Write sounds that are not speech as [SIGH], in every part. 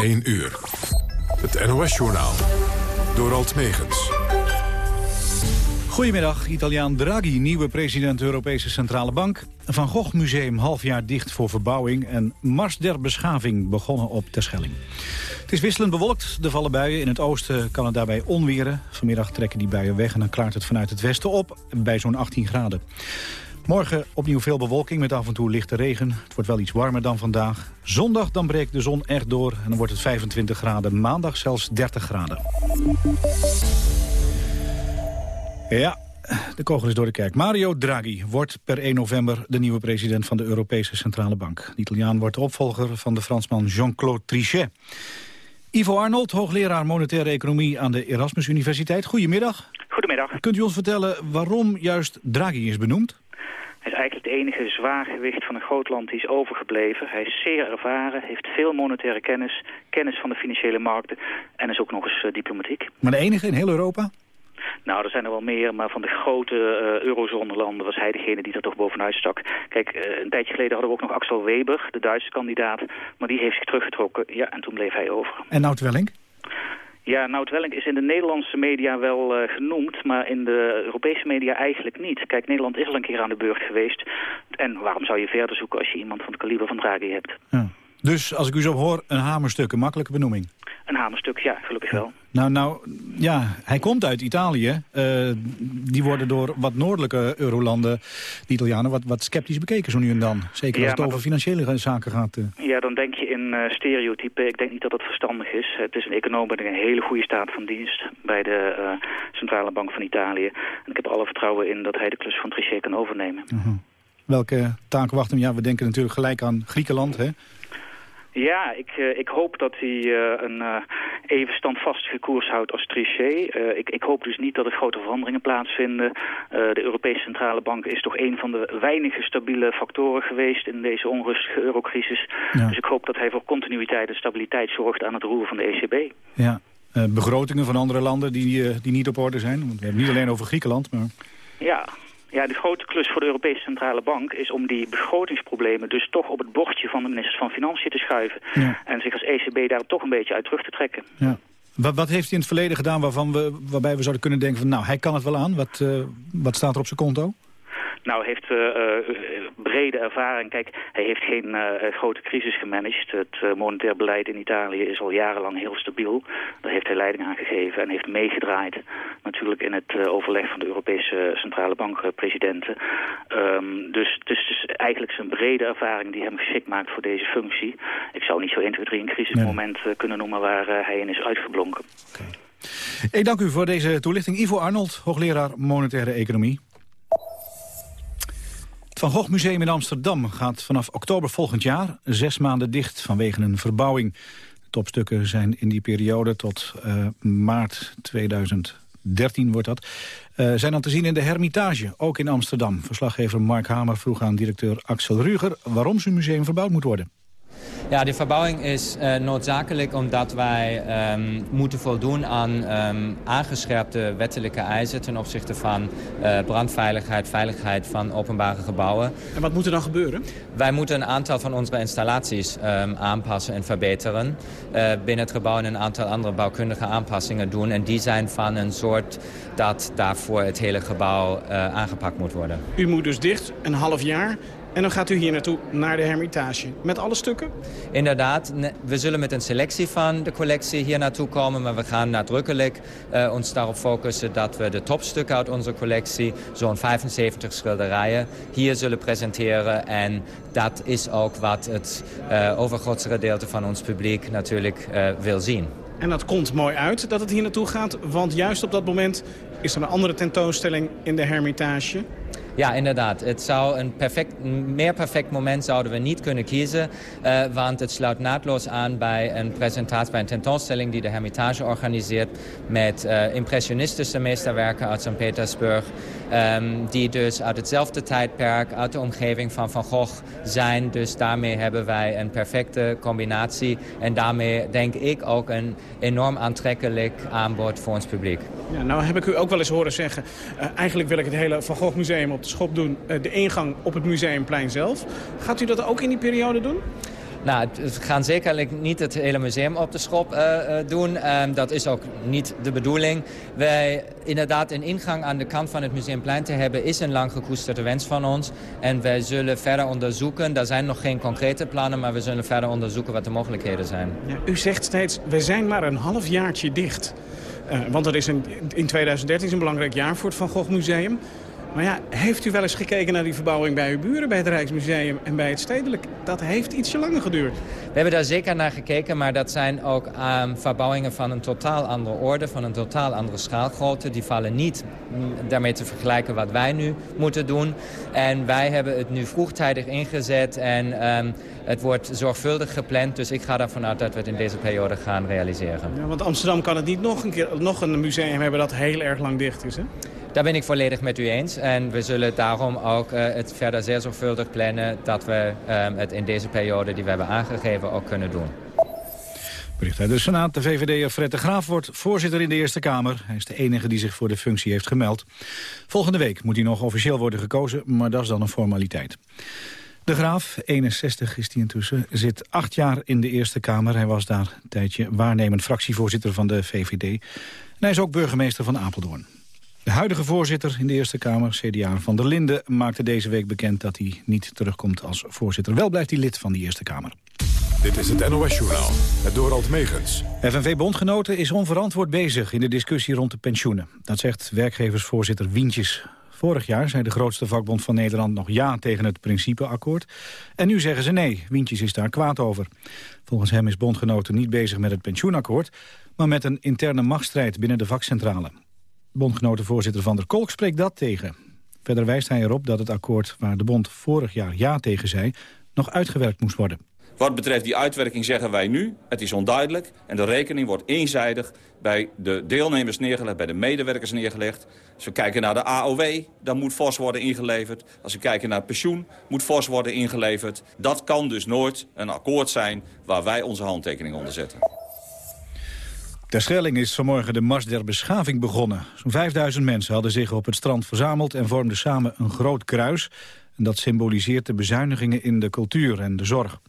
1 uur. Het NOS-journaal. Door Alt Megens. Goedemiddag, Italiaan Draghi, nieuwe president Europese Centrale Bank. Van Gogh Museum half jaar dicht voor verbouwing... en Mars der Beschaving begonnen op Terschelling. Het is wisselend bewolkt, er vallen buien. In het oosten kan het daarbij onweren. Vanmiddag trekken die buien weg en dan klaart het vanuit het westen op... bij zo'n 18 graden. Morgen opnieuw veel bewolking met af en toe lichte regen. Het wordt wel iets warmer dan vandaag. Zondag dan breekt de zon echt door en dan wordt het 25 graden. Maandag zelfs 30 graden. Ja, de kogel is door de kerk. Mario Draghi wordt per 1 november de nieuwe president van de Europese Centrale Bank. De Italiaan wordt de opvolger van de Fransman Jean-Claude Trichet. Ivo Arnold, hoogleraar monetaire economie aan de Erasmus Universiteit. Goedemiddag. Goedemiddag. Kunt u ons vertellen waarom juist Draghi is benoemd? Is eigenlijk het enige zwaargewicht van een groot land die is overgebleven. Hij is zeer ervaren, heeft veel monetaire kennis, kennis van de financiële markten en is ook nog eens uh, diplomatiek. Maar de enige in heel Europa? Nou, er zijn er wel meer, maar van de grote uh, eurozone-landen was hij degene die er toch bovenuit stak. Kijk, uh, een tijdje geleden hadden we ook nog Axel Weber, de Duitse kandidaat, maar die heeft zich teruggetrokken. Ja, en toen bleef hij over. En Nout Welling? Ja, Nout Welling is in de Nederlandse media wel uh, genoemd, maar in de Europese media eigenlijk niet. Kijk, Nederland is al een keer aan de beurt geweest. En waarom zou je verder zoeken als je iemand van het kaliber van Draghi hebt? Ja. Dus als ik u zo hoor, een hamerstuk, een makkelijke benoeming? Een hamerstuk, ja, gelukkig wel. Nou, nou, ja, hij komt uit Italië. Uh, die worden door wat noordelijke eurolanden, de Italianen, wat, wat sceptisch bekeken zo nu en dan. Zeker ja, als het over financiële zaken gaat. Uh. Ja, dan denk je in uh, stereotypen. Ik denk niet dat het verstandig is. Het is een econoom met een hele goede staat van dienst bij de Centrale Bank van Italië. En ik heb er alle vertrouwen in dat hij de klus van Trichet kan overnemen. -huh. Welke taken wachten hem? Ja, we denken natuurlijk gelijk aan Griekenland, hè? Ja, ik, uh, ik hoop dat hij uh, een uh, even standvastige koers houdt als Trichet. ik, ik hoop dus niet dat er grote veranderingen plaatsvinden. de Europese Centrale Bank is toch een van de weinige stabiele factoren geweest in deze onrustige eurocrisis. Ja. Dus ik hoop dat hij voor continuïteit en stabiliteit zorgt aan het roer van de ECB. Ja, begrotingen van andere landen die, die niet op orde zijn. Want we hebben niet alleen over Griekenland, maar... Ja, ja, de grote klus voor de Europese Centrale Bank is om die begrotingsproblemen dus toch op het bordje van de minister van Financiën te schuiven. Ja. En zich als ECB daar toch een beetje uit terug te trekken. Ja. Wat, wat heeft hij in het verleden gedaan waarvan we, waarbij we zouden kunnen denken van nou, hij kan het wel aan. Wat, uh, wat staat er op zijn konto? Nou, heeft uh, uh, brede ervaring. Kijk, hij heeft geen uh, grote crisis gemanaged. Het monetair beleid in Italië is al jarenlang heel stabiel. Daar heeft hij leiding aan gegeven en heeft meegedraaid. Natuurlijk in het overleg van de Europese Centrale Bank presidenten. Um, dus het is dus eigenlijk zijn brede ervaring die hem geschikt maakt voor deze functie. Ik zou niet zo 1, 2, 3 een crisismoment nee. kunnen noemen waar hij in is uitgeblonken. Okay. Ik dank u voor deze toelichting. Ivo Arnold, hoogleraar monetaire economie. Van Gogh Museum in Amsterdam gaat vanaf oktober volgend jaar zes maanden dicht vanwege een verbouwing. Topstukken zijn in die periode tot uh, maart 2013 wordt dat. Uh, zijn dan te zien in de Hermitage, ook in Amsterdam. Verslaggever Mark Hamer vroeg aan directeur Axel Ruger waarom zijn museum verbouwd moet worden. Ja, die verbouwing is uh, noodzakelijk omdat wij um, moeten voldoen aan um, aangescherpte wettelijke eisen ten opzichte van uh, brandveiligheid, veiligheid van openbare gebouwen. En wat moet er dan gebeuren? Wij moeten een aantal van onze installaties um, aanpassen en verbeteren. Uh, binnen het gebouw en een aantal andere bouwkundige aanpassingen doen. En die zijn van een soort dat daarvoor het hele gebouw aangepakt moet worden. U moet dus dicht, een half jaar. En dan gaat u hier naartoe, naar de Hermitage. Met alle stukken? Inderdaad. We zullen met een selectie van de collectie hier naartoe komen. Maar we gaan nadrukkelijk uh, ons daarop focussen dat we de topstukken uit onze collectie... zo'n 75 schilderijen hier zullen presenteren. En dat is ook wat het uh, overgrootste gedeelte van ons publiek natuurlijk uh, wil zien. En dat komt mooi uit dat het hier naartoe gaat. Want juist op dat moment is er een andere tentoonstelling in de Hermitage... Ja, inderdaad. Het zou een perfect, meer perfect moment zouden we niet kunnen kiezen. Uh, want het sluit naadloos aan bij een presentatie, bij een tentoonstelling die de Hermitage organiseert. Met uh, impressionistische meesterwerken uit Sint-Petersburg. Um, die dus uit hetzelfde tijdperk, uit de omgeving van Van Gogh zijn. Dus daarmee hebben wij een perfecte combinatie. En daarmee denk ik ook een enorm aantrekkelijk aanbod voor ons publiek. Ja, nou heb ik u ook wel eens horen zeggen... Uh, eigenlijk wil ik het hele Van Gogh Museum op de schop doen. Uh, de ingang op het museumplein zelf. Gaat u dat ook in die periode doen? Nou, we gaan zekerlijk niet het hele museum op de schop uh, doen. Um, dat is ook niet de bedoeling. Wij, inderdaad, een ingang aan de kant van het Museumplein te hebben... is een lang gekoesterde wens van ons. En wij zullen verder onderzoeken. Er zijn nog geen concrete plannen, maar we zullen verder onderzoeken wat de mogelijkheden zijn. Ja, u zegt steeds, we zijn maar een half jaartje dicht. Uh, want dat is een, in 2013 is een belangrijk jaar voor het Van Gogh Museum. Maar ja, heeft u wel eens gekeken naar die verbouwing bij uw buren... bij het Rijksmuseum en bij het Stedelijk? Dat heeft ietsje langer geduurd. We hebben daar zeker naar gekeken, maar dat zijn ook um, verbouwingen van een totaal andere orde... van een totaal andere schaalgrootte. Die vallen niet mm, daarmee te vergelijken wat wij nu moeten doen. En wij hebben het nu vroegtijdig ingezet en um, het wordt zorgvuldig gepland. Dus ik ga ervan uit dat we het in deze periode gaan realiseren. Ja, want Amsterdam kan het niet nog een, keer, nog een museum hebben dat heel erg lang dicht is, hè? Daar ben ik volledig met u eens. En we zullen daarom ook uh, het verder zeer zorgvuldig plannen... dat we um, het in deze periode die we hebben aangegeven ook kunnen doen. Bericht uit de Senaat. De VVD'er Fred de Graaf wordt voorzitter in de Eerste Kamer. Hij is de enige die zich voor de functie heeft gemeld. Volgende week moet hij nog officieel worden gekozen, maar dat is dan een formaliteit. De Graaf, 61 is hij intussen, zit acht jaar in de Eerste Kamer. Hij was daar een tijdje waarnemend fractievoorzitter van de VVD. En hij is ook burgemeester van Apeldoorn. De huidige voorzitter in de Eerste Kamer, CDA van der Linden... maakte deze week bekend dat hij niet terugkomt als voorzitter. Wel blijft hij lid van de Eerste Kamer. Dit is het NOS-journaal, het Dorald Megens. FNV-bondgenoten is onverantwoord bezig in de discussie rond de pensioenen. Dat zegt werkgeversvoorzitter Wientjes. Vorig jaar zei de grootste vakbond van Nederland nog ja tegen het principeakkoord. En nu zeggen ze nee. Wientjes is daar kwaad over. Volgens hem is bondgenoten niet bezig met het pensioenakkoord... maar met een interne machtsstrijd binnen de vakcentrale. Bondgenotenvoorzitter Van der Kolk spreekt dat tegen. Verder wijst hij erop dat het akkoord waar de bond vorig jaar ja tegen zei... nog uitgewerkt moest worden. Wat betreft die uitwerking zeggen wij nu, het is onduidelijk... en de rekening wordt eenzijdig bij de deelnemers neergelegd, bij de medewerkers neergelegd. Als we kijken naar de AOW, dan moet fors worden ingeleverd. Als we kijken naar pensioen, moet fors worden ingeleverd. Dat kan dus nooit een akkoord zijn waar wij onze handtekening onder zetten. Ter Schelling is vanmorgen de Mars der Beschaving begonnen. Zo'n 5000 mensen hadden zich op het strand verzameld... en vormden samen een groot kruis. En dat symboliseert de bezuinigingen in de cultuur en de zorg.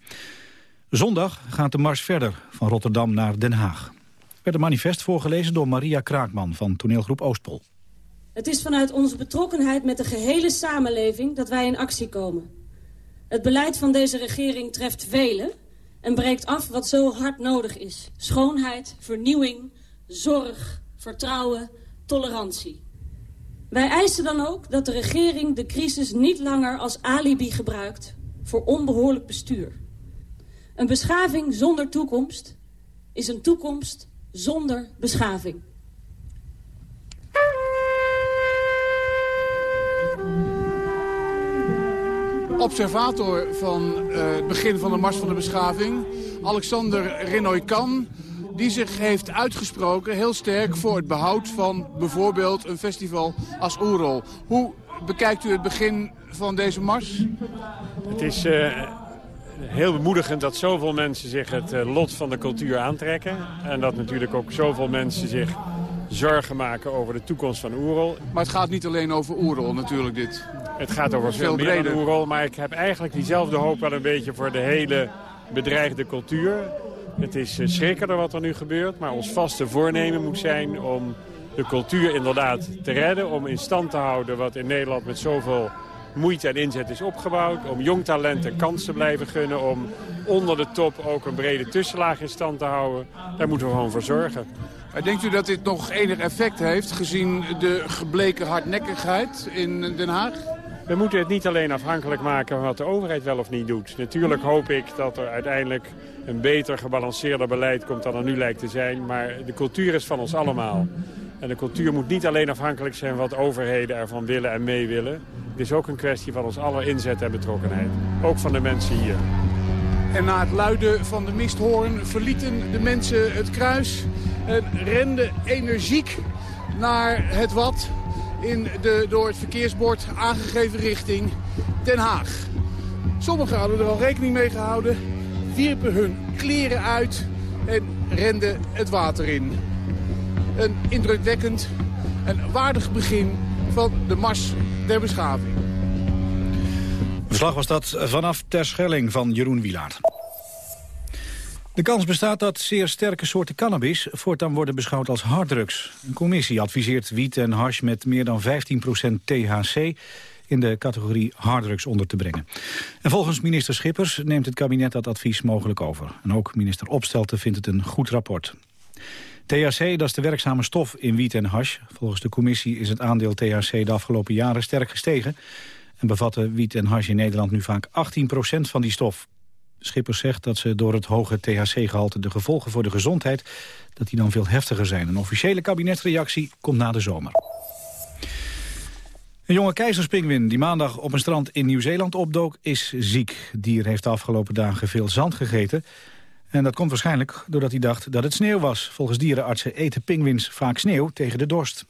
Zondag gaat de mars verder, van Rotterdam naar Den Haag. Er werd een manifest voorgelezen door Maria Kraakman van toneelgroep Oostpol. Het is vanuit onze betrokkenheid met de gehele samenleving dat wij in actie komen. Het beleid van deze regering treft velen en breekt af wat zo hard nodig is. Schoonheid, vernieuwing, zorg, vertrouwen, tolerantie. Wij eisen dan ook dat de regering de crisis niet langer als alibi gebruikt voor onbehoorlijk bestuur. Een beschaving zonder toekomst is een toekomst zonder beschaving. Observator van uh, het begin van de Mars van de Beschaving, Alexander Renoy-Kan, die zich heeft uitgesproken heel sterk voor het behoud van bijvoorbeeld een festival als Oerol. Hoe bekijkt u het begin van deze mars? Het is uh, heel bemoedigend dat zoveel mensen zich het uh, lot van de cultuur aantrekken. En dat natuurlijk ook zoveel mensen zich zorgen maken over de toekomst van Oerol. Maar het gaat niet alleen over Oerol natuurlijk dit. Het gaat over veel, veel meer dan Oerol, maar ik heb eigenlijk diezelfde hoop wel een beetje voor de hele bedreigde cultuur. Het is uh, schrikkender wat er nu gebeurt, maar ons vaste voornemen moet zijn om de cultuur inderdaad te redden. Om in stand te houden wat in Nederland met zoveel moeite en inzet is opgebouwd. Om jong talent een kans te blijven gunnen. Om onder de top ook een brede tussenlaag in stand te houden. Daar moeten we gewoon voor zorgen. Denkt u dat dit nog enig effect heeft gezien de gebleken hardnekkigheid in Den Haag? We moeten het niet alleen afhankelijk maken van wat de overheid wel of niet doet. Natuurlijk hoop ik dat er uiteindelijk een beter gebalanceerder beleid komt dan er nu lijkt te zijn. Maar de cultuur is van ons allemaal. En de cultuur moet niet alleen afhankelijk zijn van wat overheden ervan willen en mee willen. Het is ook een kwestie van ons aller inzet en betrokkenheid. Ook van de mensen hier. En na het luiden van de misthoorn verlieten de mensen het kruis... en renden energiek naar het wat in de door het verkeersbord aangegeven richting Den Haag. Sommigen hadden er al rekening mee gehouden, wierpen hun kleren uit en renden het water in. Een indrukwekkend en waardig begin van de Mars der Beschaving. Verslag was dat vanaf Terschelling van Jeroen Wielaert. De kans bestaat dat zeer sterke soorten cannabis voortaan worden beschouwd als harddrugs. Een commissie adviseert wiet en hash met meer dan 15% THC in de categorie harddrugs onder te brengen. En volgens minister Schippers neemt het kabinet dat advies mogelijk over. En ook minister Opstelten vindt het een goed rapport. THC, dat is de werkzame stof in wiet en hash. Volgens de commissie is het aandeel THC de afgelopen jaren sterk gestegen. En bevatten wiet en hash in Nederland nu vaak 18% van die stof. Schippers zegt dat ze door het hoge THC-gehalte de gevolgen voor de gezondheid dat die dan veel heftiger zijn. Een officiële kabinetsreactie komt na de zomer. Een jonge keizerspingwin die maandag op een strand in Nieuw-Zeeland opdook is ziek. Dier heeft de afgelopen dagen veel zand gegeten. En dat komt waarschijnlijk doordat hij dacht dat het sneeuw was. Volgens dierenartsen eten pinguïns vaak sneeuw tegen de dorst.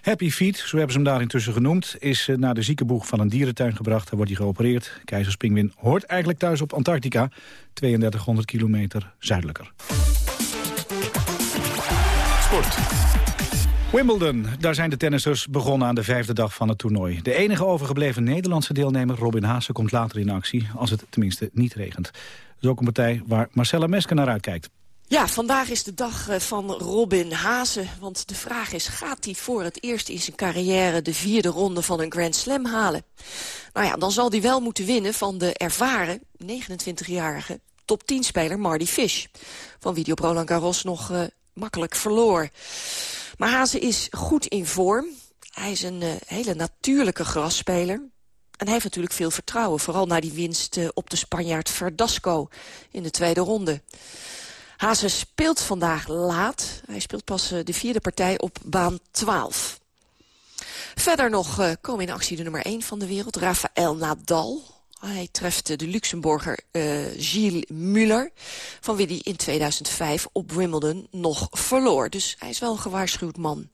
Happy Feet, zo hebben ze hem daar intussen genoemd... is eh, naar de ziekenboeg van een dierentuin gebracht. Daar wordt hij geopereerd. Keizerspingwin hoort eigenlijk thuis op Antarctica... 3200 kilometer zuidelijker. Sport. Wimbledon, daar zijn de tennissers begonnen aan de vijfde dag van het toernooi. De enige overgebleven Nederlandse deelnemer, Robin Haase, komt later in actie... als het tenminste niet regent. Dat is ook een partij waar Marcella Mesker naar uitkijkt. Ja, vandaag is de dag eh, van Robin Hazen. Want de vraag is, gaat hij voor het eerst in zijn carrière... de vierde ronde van een Grand Slam halen? Nou ja, dan zal hij wel moeten winnen van de ervaren, 29-jarige... top 10-speler Marty Fish. Van wie die op Roland Garros nog uh, makkelijk verloor. Maar Hazen is goed in vorm. Hij is een uh, hele natuurlijke grasspeler. En hij heeft natuurlijk veel vertrouwen. Vooral na die winst op de Spanjaard Verdasco in de tweede ronde. Hazen speelt vandaag laat. Hij speelt pas uh, de vierde partij op baan 12. Verder nog komen in actie de nummer 1 van de wereld, Rafael Nadal. Hij treft de Luxemburger uh, Gilles Muller... van wie hij in 2005 op Wimbledon nog verloor. Dus hij is wel een gewaarschuwd man.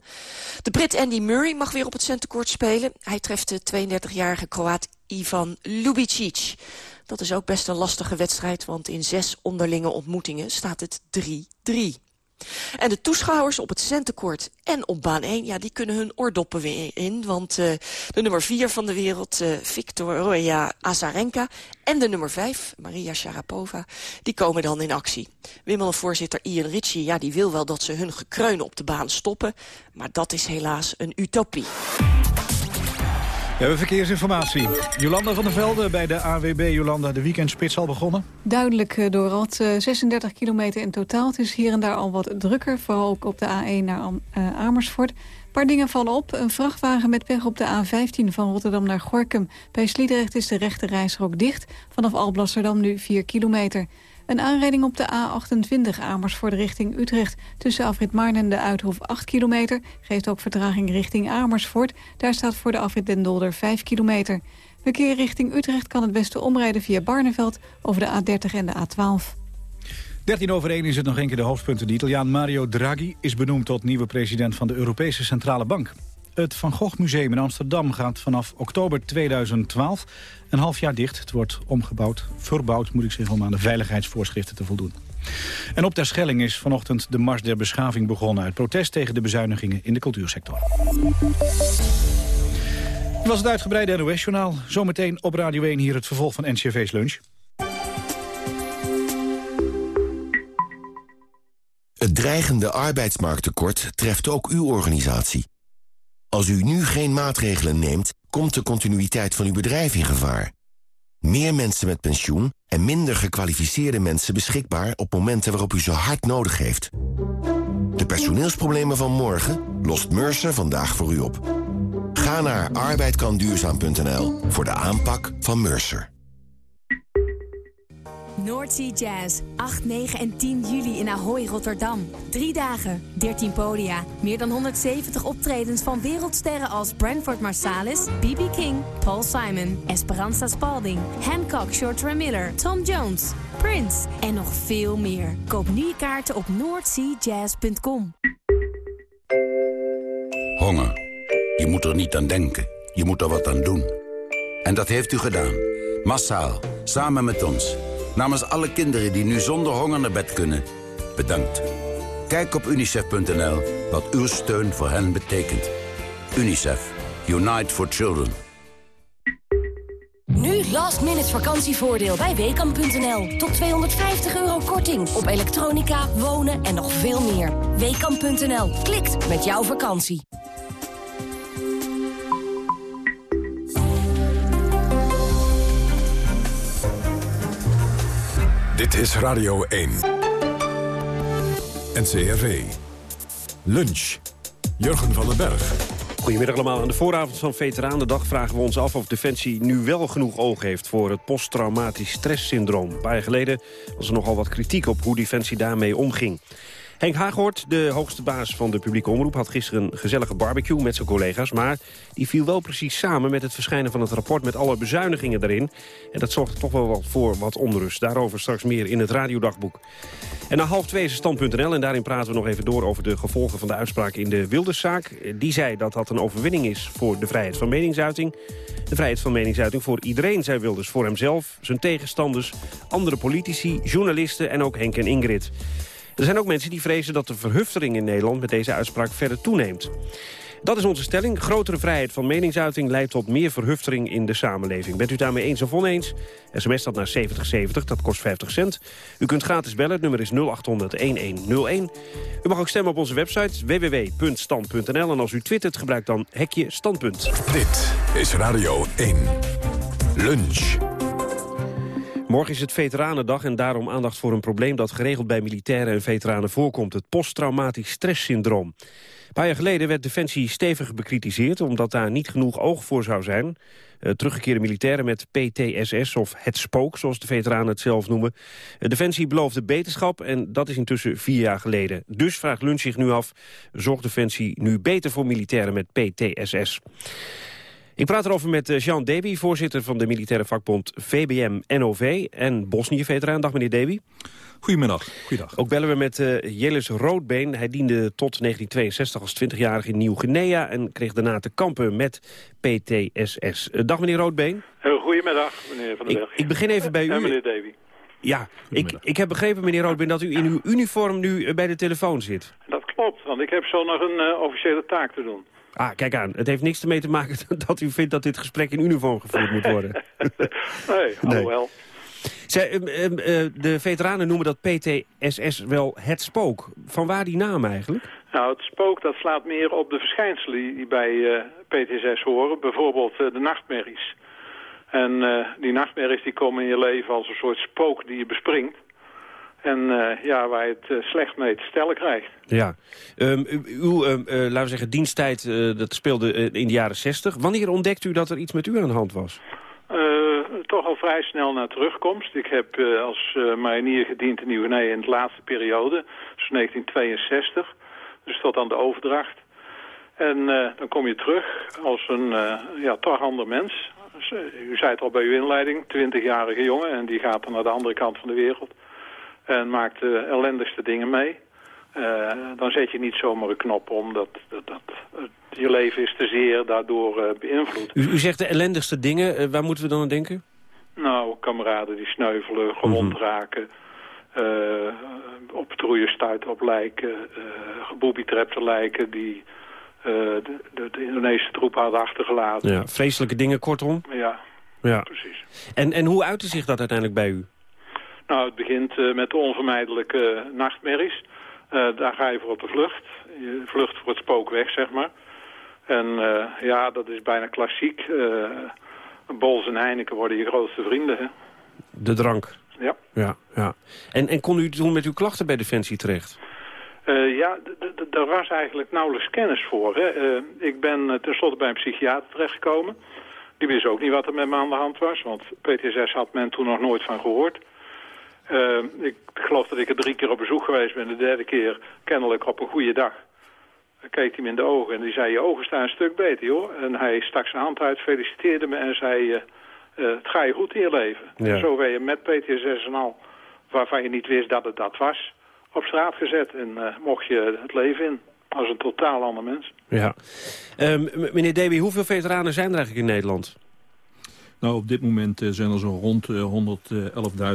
De Brit Andy Murray mag weer op het centercourt spelen. Hij treft de 32-jarige Kroaat Ivan Lubicic. Dat is ook best een lastige wedstrijd, want in zes onderlinge ontmoetingen staat het 3-3. En de toeschouwers op het centenkoord en op baan 1... Ja, die kunnen hun oordoppen weer in. Want uh, de nummer 4 van de wereld, uh, Victoria Azarenka... en de nummer 5, Maria Sharapova, die komen dan in actie. Wimbledon-voorzitter Ian Ritchie ja, die wil wel dat ze hun gekreunen op de baan stoppen... maar dat is helaas een utopie. We hebben verkeersinformatie. Jolanda van der Velde bij de AWB. Jolanda, de weekendspits al begonnen? Duidelijk, uh, Dorald. 36 kilometer in totaal. Het is hier en daar al wat drukker. Vooral ook op de A1 naar uh, Amersfoort. Een paar dingen vallen op. Een vrachtwagen met pech op de A15 van Rotterdam naar Gorkum. Bij Sliedrecht is de rechte reisrook dicht. Vanaf Alblasserdam nu 4 kilometer. Een aanrijding op de A28 Amersfoort richting Utrecht. Tussen Afrit Maarn en de Uithof 8 kilometer. Geeft ook vertraging richting Amersfoort. Daar staat voor de Afrit Den Dolder 5 kilometer. Verkeer richting Utrecht kan het beste omrijden via Barneveld... over de A30 en de A12. 13 over 1 is het nog een keer de hoofdpunten. De Italiaan Mario Draghi is benoemd tot nieuwe president van de Europese Centrale Bank. Het Van Gogh Museum in Amsterdam gaat vanaf oktober 2012 een half jaar dicht. Het wordt omgebouwd, verbouwd moet ik zeggen, om aan de veiligheidsvoorschriften te voldoen. En op Terschelling is vanochtend de Mars der Beschaving begonnen... uit protest tegen de bezuinigingen in de cultuursector. Dat was het uitgebreide NOS-journaal. Zometeen op Radio 1 hier het vervolg van NCV's lunch. Het dreigende arbeidsmarkttekort treft ook uw organisatie. Als u nu geen maatregelen neemt, komt de continuïteit van uw bedrijf in gevaar. Meer mensen met pensioen en minder gekwalificeerde mensen beschikbaar op momenten waarop u ze hard nodig heeft. De personeelsproblemen van morgen lost Mercer vandaag voor u op. Ga naar arbeidkanduurzaam.nl voor de aanpak van Mercer. Noordsea Jazz. 8, 9 en 10 juli in Ahoy, Rotterdam. Drie dagen, 13 podia. Meer dan 170 optredens van wereldsterren als Branford Marsalis, B.B. King, Paul Simon, Esperanza Spalding, Hancock, Shorter Miller, Tom Jones, Prince en nog veel meer. Koop nu kaarten op noordseajazz.com. Honger. Je moet er niet aan denken. Je moet er wat aan doen. En dat heeft u gedaan. Massaal. Samen met ons. Namens alle kinderen die nu zonder honger naar bed kunnen. Bedankt. Kijk op unicef.nl wat uw steun voor hen betekent. UNICEF. Unite for Children. Nu last minute vakantievoordeel bij Weekamp.nl. Tot 250 euro korting op elektronica, wonen en nog veel meer. Weekamp.nl. Klikt met jouw vakantie. Dit is Radio 1. NCRV. Lunch. Jurgen van den Berg. Goedemiddag allemaal. Aan de vooravond van Veteranendag vragen we ons af of Defensie nu wel genoeg oog heeft voor het posttraumatisch stresssyndroom. Een paar jaar geleden was er nogal wat kritiek op hoe Defensie daarmee omging. Henk Haaghoort, de hoogste baas van de publieke omroep... had gisteren een gezellige barbecue met zijn collega's... maar die viel wel precies samen met het verschijnen van het rapport... met alle bezuinigingen erin. En dat zorgde toch wel voor wat onrust. Daarover straks meer in het radiodagboek. En na half twee is stand.nl en daarin praten we nog even door... over de gevolgen van de uitspraak in de Wilderszaak. Die zei dat dat een overwinning is voor de vrijheid van meningsuiting. De vrijheid van meningsuiting voor iedereen, zei Wilders. Voor hemzelf, zijn tegenstanders, andere politici, journalisten... en ook Henk en Ingrid. Er zijn ook mensen die vrezen dat de verhuftering in Nederland met deze uitspraak verder toeneemt. Dat is onze stelling. Grotere vrijheid van meningsuiting leidt tot meer verhuftering in de samenleving. Bent u daarmee eens of oneens? SMS dat naar 7070, dat kost 50 cent. U kunt gratis bellen, het nummer is 0800-1101. U mag ook stemmen op onze website www.stand.nl. En als u twittert, gebruik dan hekje standpunt. Dit is Radio 1. Lunch. Morgen is het Veteranendag en daarom aandacht voor een probleem... dat geregeld bij militairen en veteranen voorkomt. Het posttraumatisch stresssyndroom. Een paar jaar geleden werd Defensie stevig bekritiseerd... omdat daar niet genoeg oog voor zou zijn. Uh, teruggekeerde militairen met PTSS, of het spook, zoals de veteranen het zelf noemen. Uh, Defensie beloofde beterschap en dat is intussen vier jaar geleden. Dus vraagt Lunch zich nu af, zorgt Defensie nu beter voor militairen met PTSS? Ik praat erover met eh, Jean Deby, voorzitter van de militaire vakbond VBM-NOV en Bosnië-veteraan. Dag meneer Deby. Goedemiddag. Goeiedag. Ook bellen we met uh, Jellis Roodbeen. Hij diende tot 1962 als 20-jarige in Nieuw-Guinea... en kreeg daarna te kampen met PTSS. Uh, dag meneer Roodbeen. Goedemiddag meneer Van der Berg. Ik, ik begin even bij u. En meneer Davy. Ja, ik, ik heb begrepen meneer Roodbeen dat u in uw uniform nu bij de telefoon zit. Dat klopt, want ik heb zo nog een uh, officiële taak te doen. Ah, kijk aan. Het heeft niks ermee te maken [LAUGHS] dat u vindt dat dit gesprek in uniform gevoerd moet worden. [LAUGHS] nee, alhoewel. Zij, uh, uh, de veteranen noemen dat PTSS wel het spook. Van waar die naam eigenlijk? Nou, het spook dat slaat meer op de verschijnselen die bij uh, PTSS horen. Bijvoorbeeld de nachtmerries. En die nachtmerries die komen in je leven als een soort spook die je bespringt. En uh, ja, waar je het uh, slecht mee te stellen krijgt. Ja. Um, uw, um, uh, laten we zeggen, diensttijd, dat speelde in de jaren 60. Wanneer ontdekt u dat er iets met u aan de hand was? toch al vrij snel na terugkomst. Ik heb als marinier gediend in Nieuw-Guinea in de laatste periode. Dus 1962. Dus tot aan de overdracht. En dan kom je terug als een ja, toch ander mens. Dus, u zei het al bij uw inleiding, 20-jarige jongen. En die gaat dan naar de andere kant van de wereld en maakt de ellendigste dingen mee. Uh, dan zet je niet zomaar een knop om. Dat, dat, dat, je leven is te zeer daardoor uh, beïnvloed. U, u, zegt de ellendigste dingen. Waar moeten we dan aan denken? Nou, kameraden die sneuvelen, gewond mm -hmm. raken... op patrouilles stuiten op lijken, geboobytrapte lijken... die de, de, de, Indonesische troep hadden achtergelaten. Ja, vreselijke dingen kortom? Ja, ja. precies. En, en hoe uitte zich dat uiteindelijk bij u? Nou, het begint uh, met de onvermijdelijke uh, nachtmerries. Uh, daar ga je voor op de vlucht. Je vlucht voor het spook weg, zeg maar. En ja, dat is bijna klassiek. Bols en Heineken worden je grootste vrienden, hè? De drank. Ja. ja, ja. En, en kon u toen met uw klachten bij Defensie terecht? ja, daar was eigenlijk nauwelijks kennis voor. Hè. ik ben tenslotte bij een psychiater terechtgekomen. Die wist ook niet wat er met me aan de hand was, want PTSS had men toen nog nooit van gehoord. Uh, ik geloof dat ik er drie keer op bezoek geweest ben. De derde keer kennelijk op een goede dag. Dan keek hij me in de ogen en die zei... je ogen staan een stuk beter, joh. En hij stak zijn hand uit, feliciteerde me en zei... Uh, uh, het ga je goed in je leven. Ja. En zo ben je met PTSS en al... waarvan je niet wist dat het dat was... op straat gezet en mocht je het leven in. Als een totaal ander mens. Ja. Um, meneer Deby, hoeveel veteranen zijn er eigenlijk in Nederland? Nou, op dit moment uh, zijn er zo'n rond uh,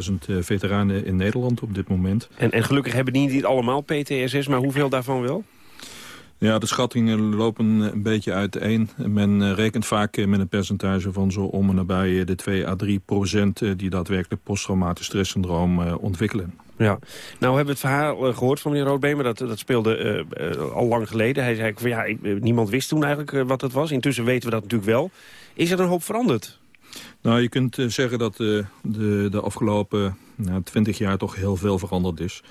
111.000 uh, veteranen in Nederland op dit moment. En, en gelukkig hebben die niet allemaal PTSS, maar hoeveel daarvan wel? Ja, de schattingen lopen een beetje uiteen. Men rekent vaak met een percentage van zo om en nabij de 2 à 3 procent... die daadwerkelijk posttraumatisch stresssyndroom ontwikkelen. Ja, nou hebben we het verhaal gehoord van meneer Roodbeen, maar dat, dat speelde al lang geleden. Hij zei, van, ja, ik, niemand wist toen eigenlijk wat het was. Intussen weten we dat natuurlijk wel. Is er een hoop veranderd? Nou, je kunt uh, zeggen dat uh, de, de afgelopen nou, twintig jaar toch heel veel veranderd is.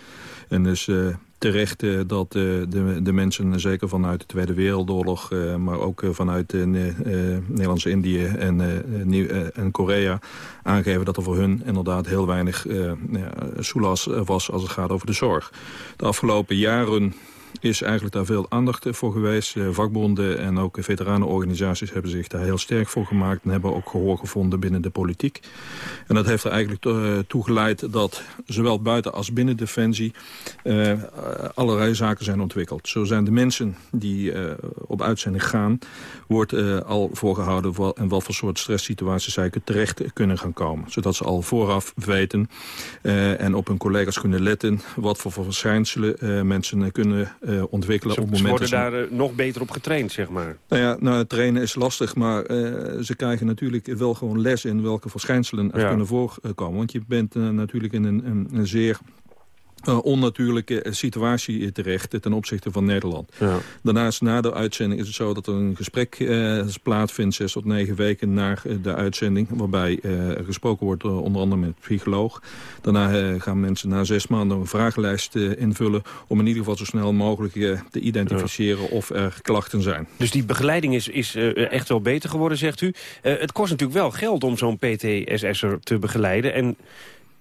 En dus terecht dat de, de mensen, zeker vanuit de Tweede Wereldoorlog... maar ook vanuit Nederlands-Indië en, en Korea... aangeven dat er voor hun inderdaad heel weinig soelas was als het gaat over de zorg. De afgelopen jaren is eigenlijk daar veel aandacht voor geweest. Vakbonden en ook veteranenorganisaties hebben zich daar heel sterk voor gemaakt... en hebben ook gehoor gevonden binnen de politiek. En dat heeft er eigenlijk toe geleid dat zowel buiten als binnen Defensie... Uh, allerlei zaken zijn ontwikkeld. Zo zijn de mensen die uh, op uitzending gaan... wordt al voorgehouden en wat voor soort stresssituaties zij terecht kunnen gaan komen. Zodat ze al vooraf weten en op hun collega's kunnen letten... wat voor verschijnselen mensen kunnen uh, ontwikkelen. Ze, op ze worden daar uh, nog beter op getraind, zeg maar. Nou ja, nou, trainen is lastig, maar uh, ze krijgen natuurlijk wel gewoon les in welke verschijnselen er ja. kunnen voorkomen. Want je bent natuurlijk in een, een, een zeer uh, onnatuurlijke situatie terecht ten opzichte van Nederland. Ja. Daarnaast, na de uitzending, is het zo dat er een gesprek uh, plaatsvindt... zes tot negen weken na de uitzending... waarbij uh, gesproken wordt onder andere met psycholoog. Daarna gaan mensen na zes maanden een vragenlijst invullen... om in ieder geval zo snel mogelijk te identificeren ja. of er klachten zijn. Dus die begeleiding is, is echt wel beter geworden, zegt u. het kost natuurlijk wel geld om zo'n PTSS'er te begeleiden... En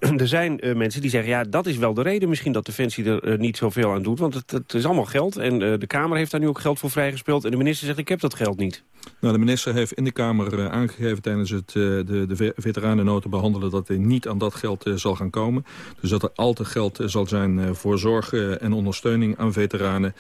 [CLEARS THROAT] er zijn uh, mensen die zeggen, ja, dat is wel de reden misschien dat Defensie er uh, niet zoveel aan doet. Want het, het is allemaal geld en uh, de Kamer heeft daar nu ook geld voor vrijgespeeld. En de minister zegt, ik heb dat geld niet. Nou, de minister heeft in de Kamer aangegeven tijdens het de, de veteranennoten behandelen... dat hij niet aan dat geld zal gaan komen. Dus dat er altijd geld zal zijn voor zorg en ondersteuning aan veteranen.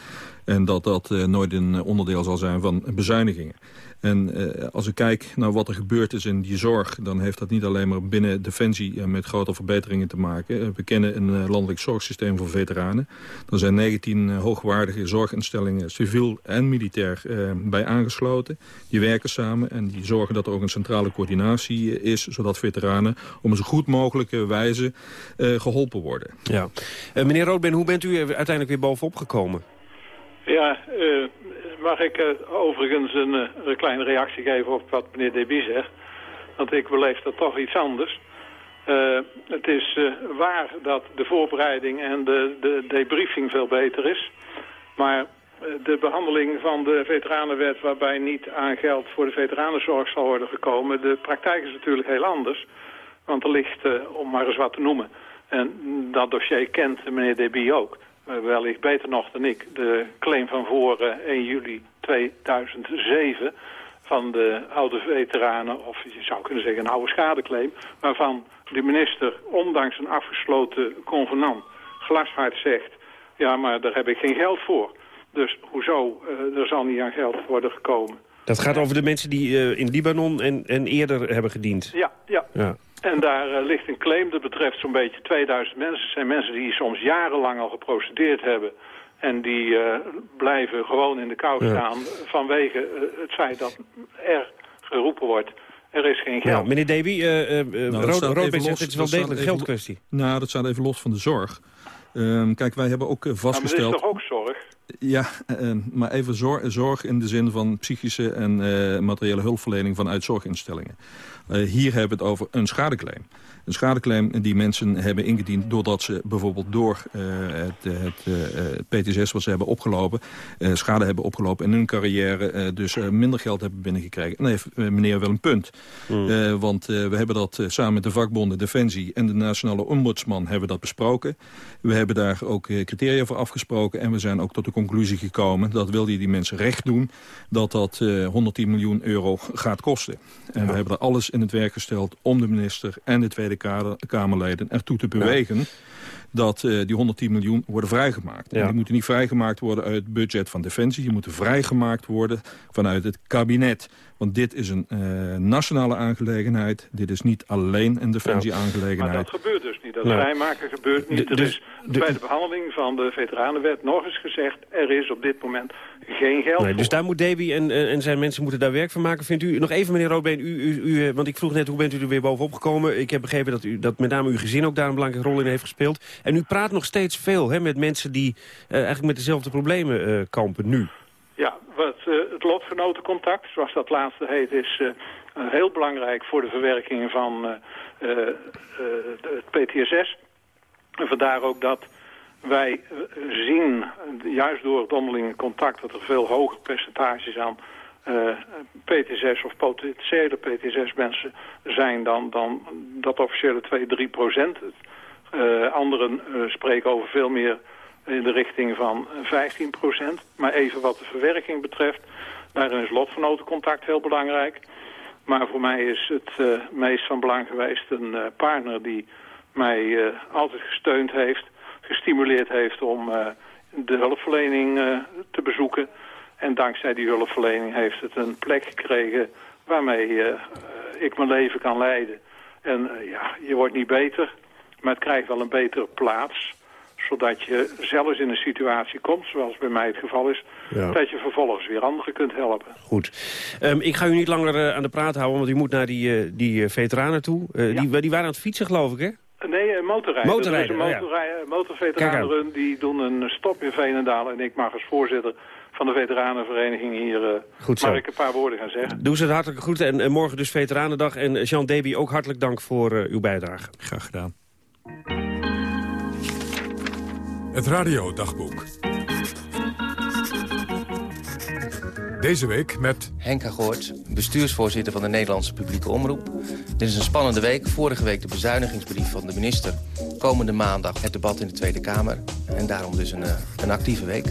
En dat dat nooit een onderdeel zal zijn van bezuinigingen. En uh, als ik kijk naar wat er gebeurd is in die zorg... dan heeft dat niet alleen maar binnen Defensie uh, met grote verbeteringen te maken. Uh, we kennen een landelijk zorgsysteem voor veteranen. Er zijn 19 hoogwaardige zorginstellingen, civiel en militair, bij aangesloten. Die werken samen en die zorgen dat er ook een centrale coördinatie is... zodat veteranen op een zo goed mogelijke wijze geholpen worden. Ja. meneer Roodben, hoe bent u uiteindelijk weer bovenop gekomen? Ja, mag ik uh, overigens een, uh, een, kleine reactie geven op wat meneer Deby zegt. Want ik beleef dat toch iets anders. Uh, het is waar dat de voorbereiding en de, de debriefing veel beter is. Maar de behandeling van de veteranenwet waarbij niet aan geld voor de veteranenzorg zal worden gekomen... de praktijk is natuurlijk heel anders. Want er ligt, om maar eens wat te noemen... en dat dossier kent meneer Deby ook wellicht beter nog dan ik, de claim van voor 1 juli 2007 van de oude veteranen, of je zou kunnen zeggen een oude schadeclaim, waarvan de minister, ondanks een afgesloten convenant, glashard zegt, ja, maar daar heb ik geen geld voor. Dus hoezo, uh, er zal niet aan geld worden gekomen. Dat gaat over de mensen die uh, in Libanon en, en eerder hebben gediend? Ja, ja. ja. En daar uh, ligt een claim, dat betreft zo'n beetje 2000 mensen. Het zijn mensen die soms jarenlang al geprocedeerd hebben. En die uh, blijven gewoon in de kou staan ja. vanwege uh, het feit dat er geroepen wordt... Er is geen geld. Ja, meneer Davy, nou, Roodbeek zegt het is wel degelijk een geldkwestie. Nou, dat staat even los van de zorg. Um, kijk, wij hebben ook vastgesteld... Maar dat is toch ook zorg? Ja, uh, maar even zorg, zorg, in de zin van psychische en uh, materiële hulpverlening vanuit zorginstellingen. Hier hebben we het over een schadeclaim. Een schadeclaim die mensen hebben ingediend doordat ze bijvoorbeeld door uh, het, het uh, PTSS wat ze hebben opgelopen, uh, schade hebben opgelopen in hun carrière, dus minder geld hebben binnengekregen. En dan heeft meneer wel een punt. Mm. want we hebben dat samen met de vakbonden Defensie en de Nationale Ombudsman hebben dat besproken. We hebben daar ook criteria voor afgesproken en we zijn ook tot de conclusie gekomen dat wil die die mensen recht doen, dat dat 110 miljoen euro gaat kosten. En ja. we hebben er alles in het werk gesteld om de minister en de Tweede Kamerleden ertoe te bewegen... Ja. dat uh, die 110 miljoen worden vrijgemaakt. En die moeten niet vrijgemaakt worden uit het budget van Defensie. Die moeten vrijgemaakt worden vanuit het kabinet. Want dit is een uh, nationale aangelegenheid. Dit is niet alleen een defensie-aangelegenheid. Maar dat gebeurt dus niet. Dat vrijmaken gebeurt niet. er dus is bij de behandeling van de veteranenwet nog eens gezegd... er is op dit moment geen geld nee, Dus daar moet Davy en, en zijn mensen moeten daar werk van maken. Vindt u, nog even meneer Roodbeen, u, u, u, eh, want ik vroeg net hoe bent u er weer bovenop gekomen. Ik heb begrepen dat, u, dat met name uw gezin ook daar een belangrijke rol in heeft gespeeld. En u praat nog steeds veel hè, met mensen die uh, eigenlijk met dezelfde problemen uh, kampen nu. Ja, wat, uh, het lotgenotencontact, zoals dat laatste heet, is heel belangrijk voor de verwerking van het PTSS. En vandaar ook dat wij zien, juist door het onderlinge contact... dat er veel hoger percentages aan PT6 of potentiële PT6-mensen zijn... dan, dan dat officiële 2, 3 procent. Anderen spreken over veel meer in de richting van 15 procent. Maar even wat de verwerking betreft, daarin is lotgenotencontact heel belangrijk. Maar voor mij is het meest van belang geweest een partner die mij altijd gesteund heeft gestimuleerd heeft om de hulpverlening te bezoeken. En dankzij die hulpverlening heeft het een plek gekregen waarmee ik mijn leven kan leiden. En ja, je wordt niet beter, maar het krijgt wel een betere plaats zodat je zelfs in een situatie komt, zoals bij mij het geval is... Ja. dat je vervolgens weer anderen kunt helpen. Goed. Um, ik ga u niet langer aan de praat houden, want u moet naar die, uh, die veteranen toe. Uh, ja. die, die waren aan het fietsen, geloof ik, hè? Nee, eh, motorrijden. Motorrijden, dus motorrij motorveteranenrun die doen een stop in Veenendaal. En ik mag als voorzitter van de veteranenvereniging hier uh, Goed mag ik een paar woorden gaan zeggen. Doe ze het hartelijk goed. En, en morgen dus Veteranendag. En Jean Deby, ook hartelijk dank voor uh, uw bijdrage. Graag gedaan. Het radiodagboek. Deze week met... Henk Goort, bestuursvoorzitter van de Nederlandse Publieke Omroep. Dit is een spannende week. Vorige week de bezuinigingsbrief van de minister. Komende maandag het debat in de Tweede Kamer. En daarom dus een, eh, een actieve week.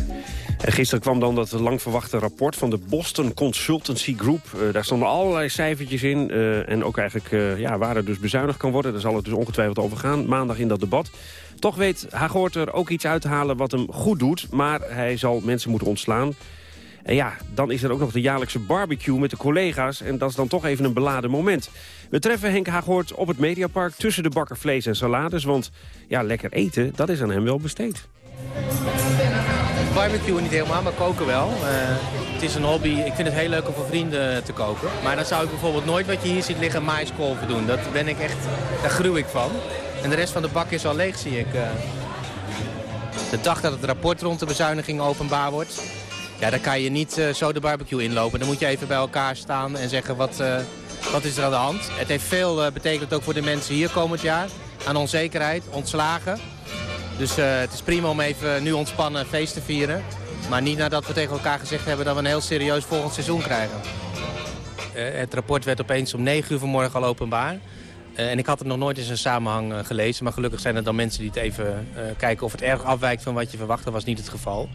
En gisteren kwam dan dat lang verwachte rapport van de Boston Consultancy Group. Uh, daar stonden allerlei cijfertjes in. Uh, en ook eigenlijk uh, ja, waar er dus bezuinigd kan worden. Daar zal het dus ongetwijfeld over gaan. Maandag in dat debat. Toch weet Hagoort er ook iets uit te halen wat hem goed doet. Maar hij zal mensen moeten ontslaan. En ja, dan is er ook nog de jaarlijkse barbecue met de collega's. En dat is dan toch even een beladen moment. We treffen Henk Haaghoort op het Mediapark tussen de bakker vlees en salades. Want ja, lekker eten, dat is aan hem wel besteed. Barbecue niet helemaal, maar koken wel. Uh, het is een hobby. Ik vind het heel leuk om voor vrienden te koken. Maar dan zou ik bijvoorbeeld nooit wat je hier ziet liggen maiskolven doen. Dat ben ik echt, daar gruw ik van. En de rest van de bak is al leeg, zie ik. Uh, de dag dat het rapport rond de bezuiniging openbaar wordt... Ja, dan kan je niet uh, zo de barbecue inlopen. Dan moet je even bij elkaar staan en zeggen wat, wat is er aan de hand. Het heeft veel betekend ook voor de mensen hier komend jaar. Aan onzekerheid, ontslagen. Dus het is prima om even nu ontspannen feest te vieren. Maar niet nadat we tegen elkaar gezegd hebben dat we een heel serieus volgend seizoen krijgen. het rapport werd opeens om 9 uur vanmorgen al openbaar. en ik had het nog nooit in zijn samenhang gelezen. Maar gelukkig zijn er dan mensen die het even kijken of het erg afwijkt van wat je verwacht. Dat was niet het geval.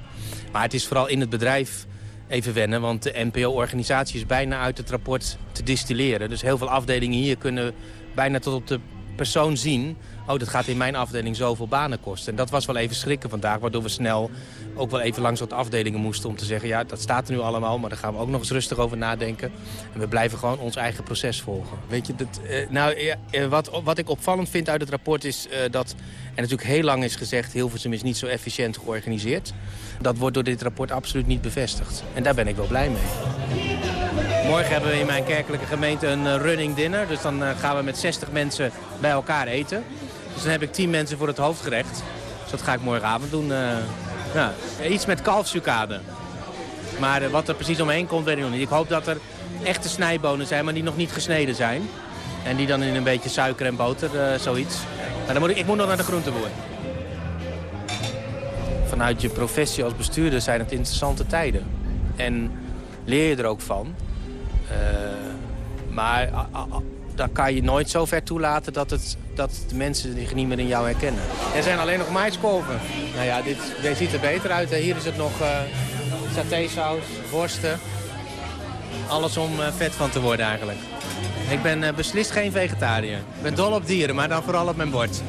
Maar het is vooral in het bedrijf even wennen. Want de NPO-organisatie is bijna uit het rapport te distilleren. Dus heel veel afdelingen hier kunnen bijna tot op de persoon zien... oh, dat gaat in mijn afdeling zoveel banen kosten. En dat was wel even schrikken vandaag, waardoor we snel ook wel even langs wat afdelingen moesten... om te zeggen, ja, dat staat er nu allemaal, maar daar gaan we ook nog eens rustig over nadenken. En we blijven gewoon ons eigen proces volgen. Weet je, dat, eh, nou, eh, wat, wat ik opvallend vind uit het rapport is eh, dat... en natuurlijk heel lang is gezegd, Hilversum is niet zo efficiënt georganiseerd. Dat wordt door dit rapport absoluut niet bevestigd. En daar ben ik wel blij mee. Morgen hebben we in mijn kerkelijke gemeente een eh, running dinner. Dus dan eh, gaan we met 60 mensen bij elkaar eten. Dus dan heb ik 10 mensen voor het hoofdgerecht. Dus dat ga ik morgenavond doen. Uh, ja. Iets met kalfsucade. Maar wat er precies omheen komt, weet ik nog niet. Ik hoop dat er echte snijbonen zijn, maar die nog niet gesneden zijn. En die dan in een beetje suiker en boter, zoiets. Maar dan moet ik, ik moet nog naar de groenteboer. Vanuit je professie als bestuurder zijn het interessante tijden. En leer je er ook van. Uh, maar dan kan je nooit zo ver toelaten dat, het, dat de mensen zich niet meer in jou herkennen. Er zijn alleen nog maiskolven. Nou ja, dit, dit ziet er beter uit. Hier is het nog uh, satésaus, worsten. Alles om uh, vet van te worden eigenlijk. Ik ben beslist geen vegetariër. Ik ben dol op dieren, maar dan vooral op mijn bord.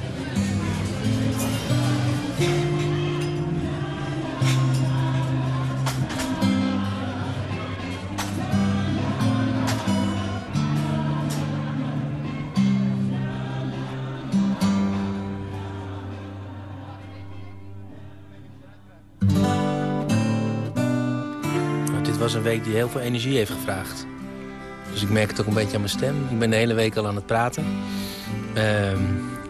Week die heel veel energie heeft gevraagd. Dus ik merk het ook een beetje aan mijn stem. Ik ben de hele week al aan het praten. Ehm,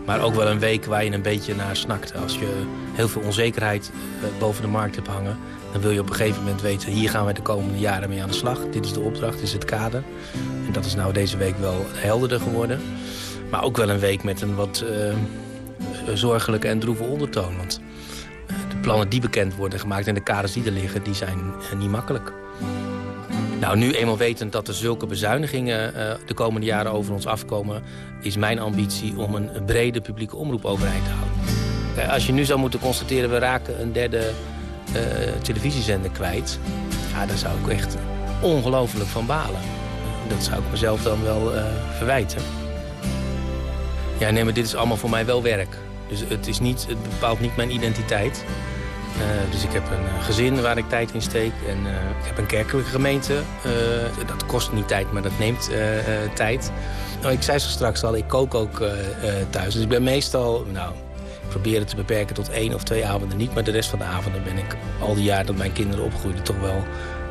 maar ook wel een week waar je een beetje naar snakt. Als je heel veel onzekerheid eh, boven de markt hebt hangen... dan wil je op een gegeven moment weten... hier gaan we de komende jaren mee aan de slag. Dit is de opdracht, dit is het kader. En dat is nou deze week wel helderder geworden. Maar ook wel een week met een wat uh, zorgelijke en droeve ondertoon. Want de plannen die bekend worden gemaakt en de kaders die er liggen... die zijn niet makkelijk. Nou, nu eenmaal wetend dat er zulke bezuinigingen uh, de komende jaren over ons afkomen... is mijn ambitie om een brede publieke omroep overeind te houden. als je nu zou moeten constateren, we raken een derde uh, televisiezender kwijt... Ja, daar zou ik echt ongelooflijk van balen. Dat zou ik mezelf dan wel uh, verwijten. Ja, nee, maar dit is allemaal voor mij wel werk. Dus het, is niet, het bepaalt niet mijn identiteit. Uh, dus ik heb een uh, gezin waar ik tijd in steek. En uh, ik heb een kerkelijke gemeente. dat kost niet tijd, maar dat neemt tijd. Nou, ik zei zo straks al, ik kook ook thuis. Dus ik ben meestal, nou, ik probeer het te beperken tot één of twee avonden niet. Maar de rest van de avonden ben ik al die jaren dat mijn kinderen opgroeiden... toch wel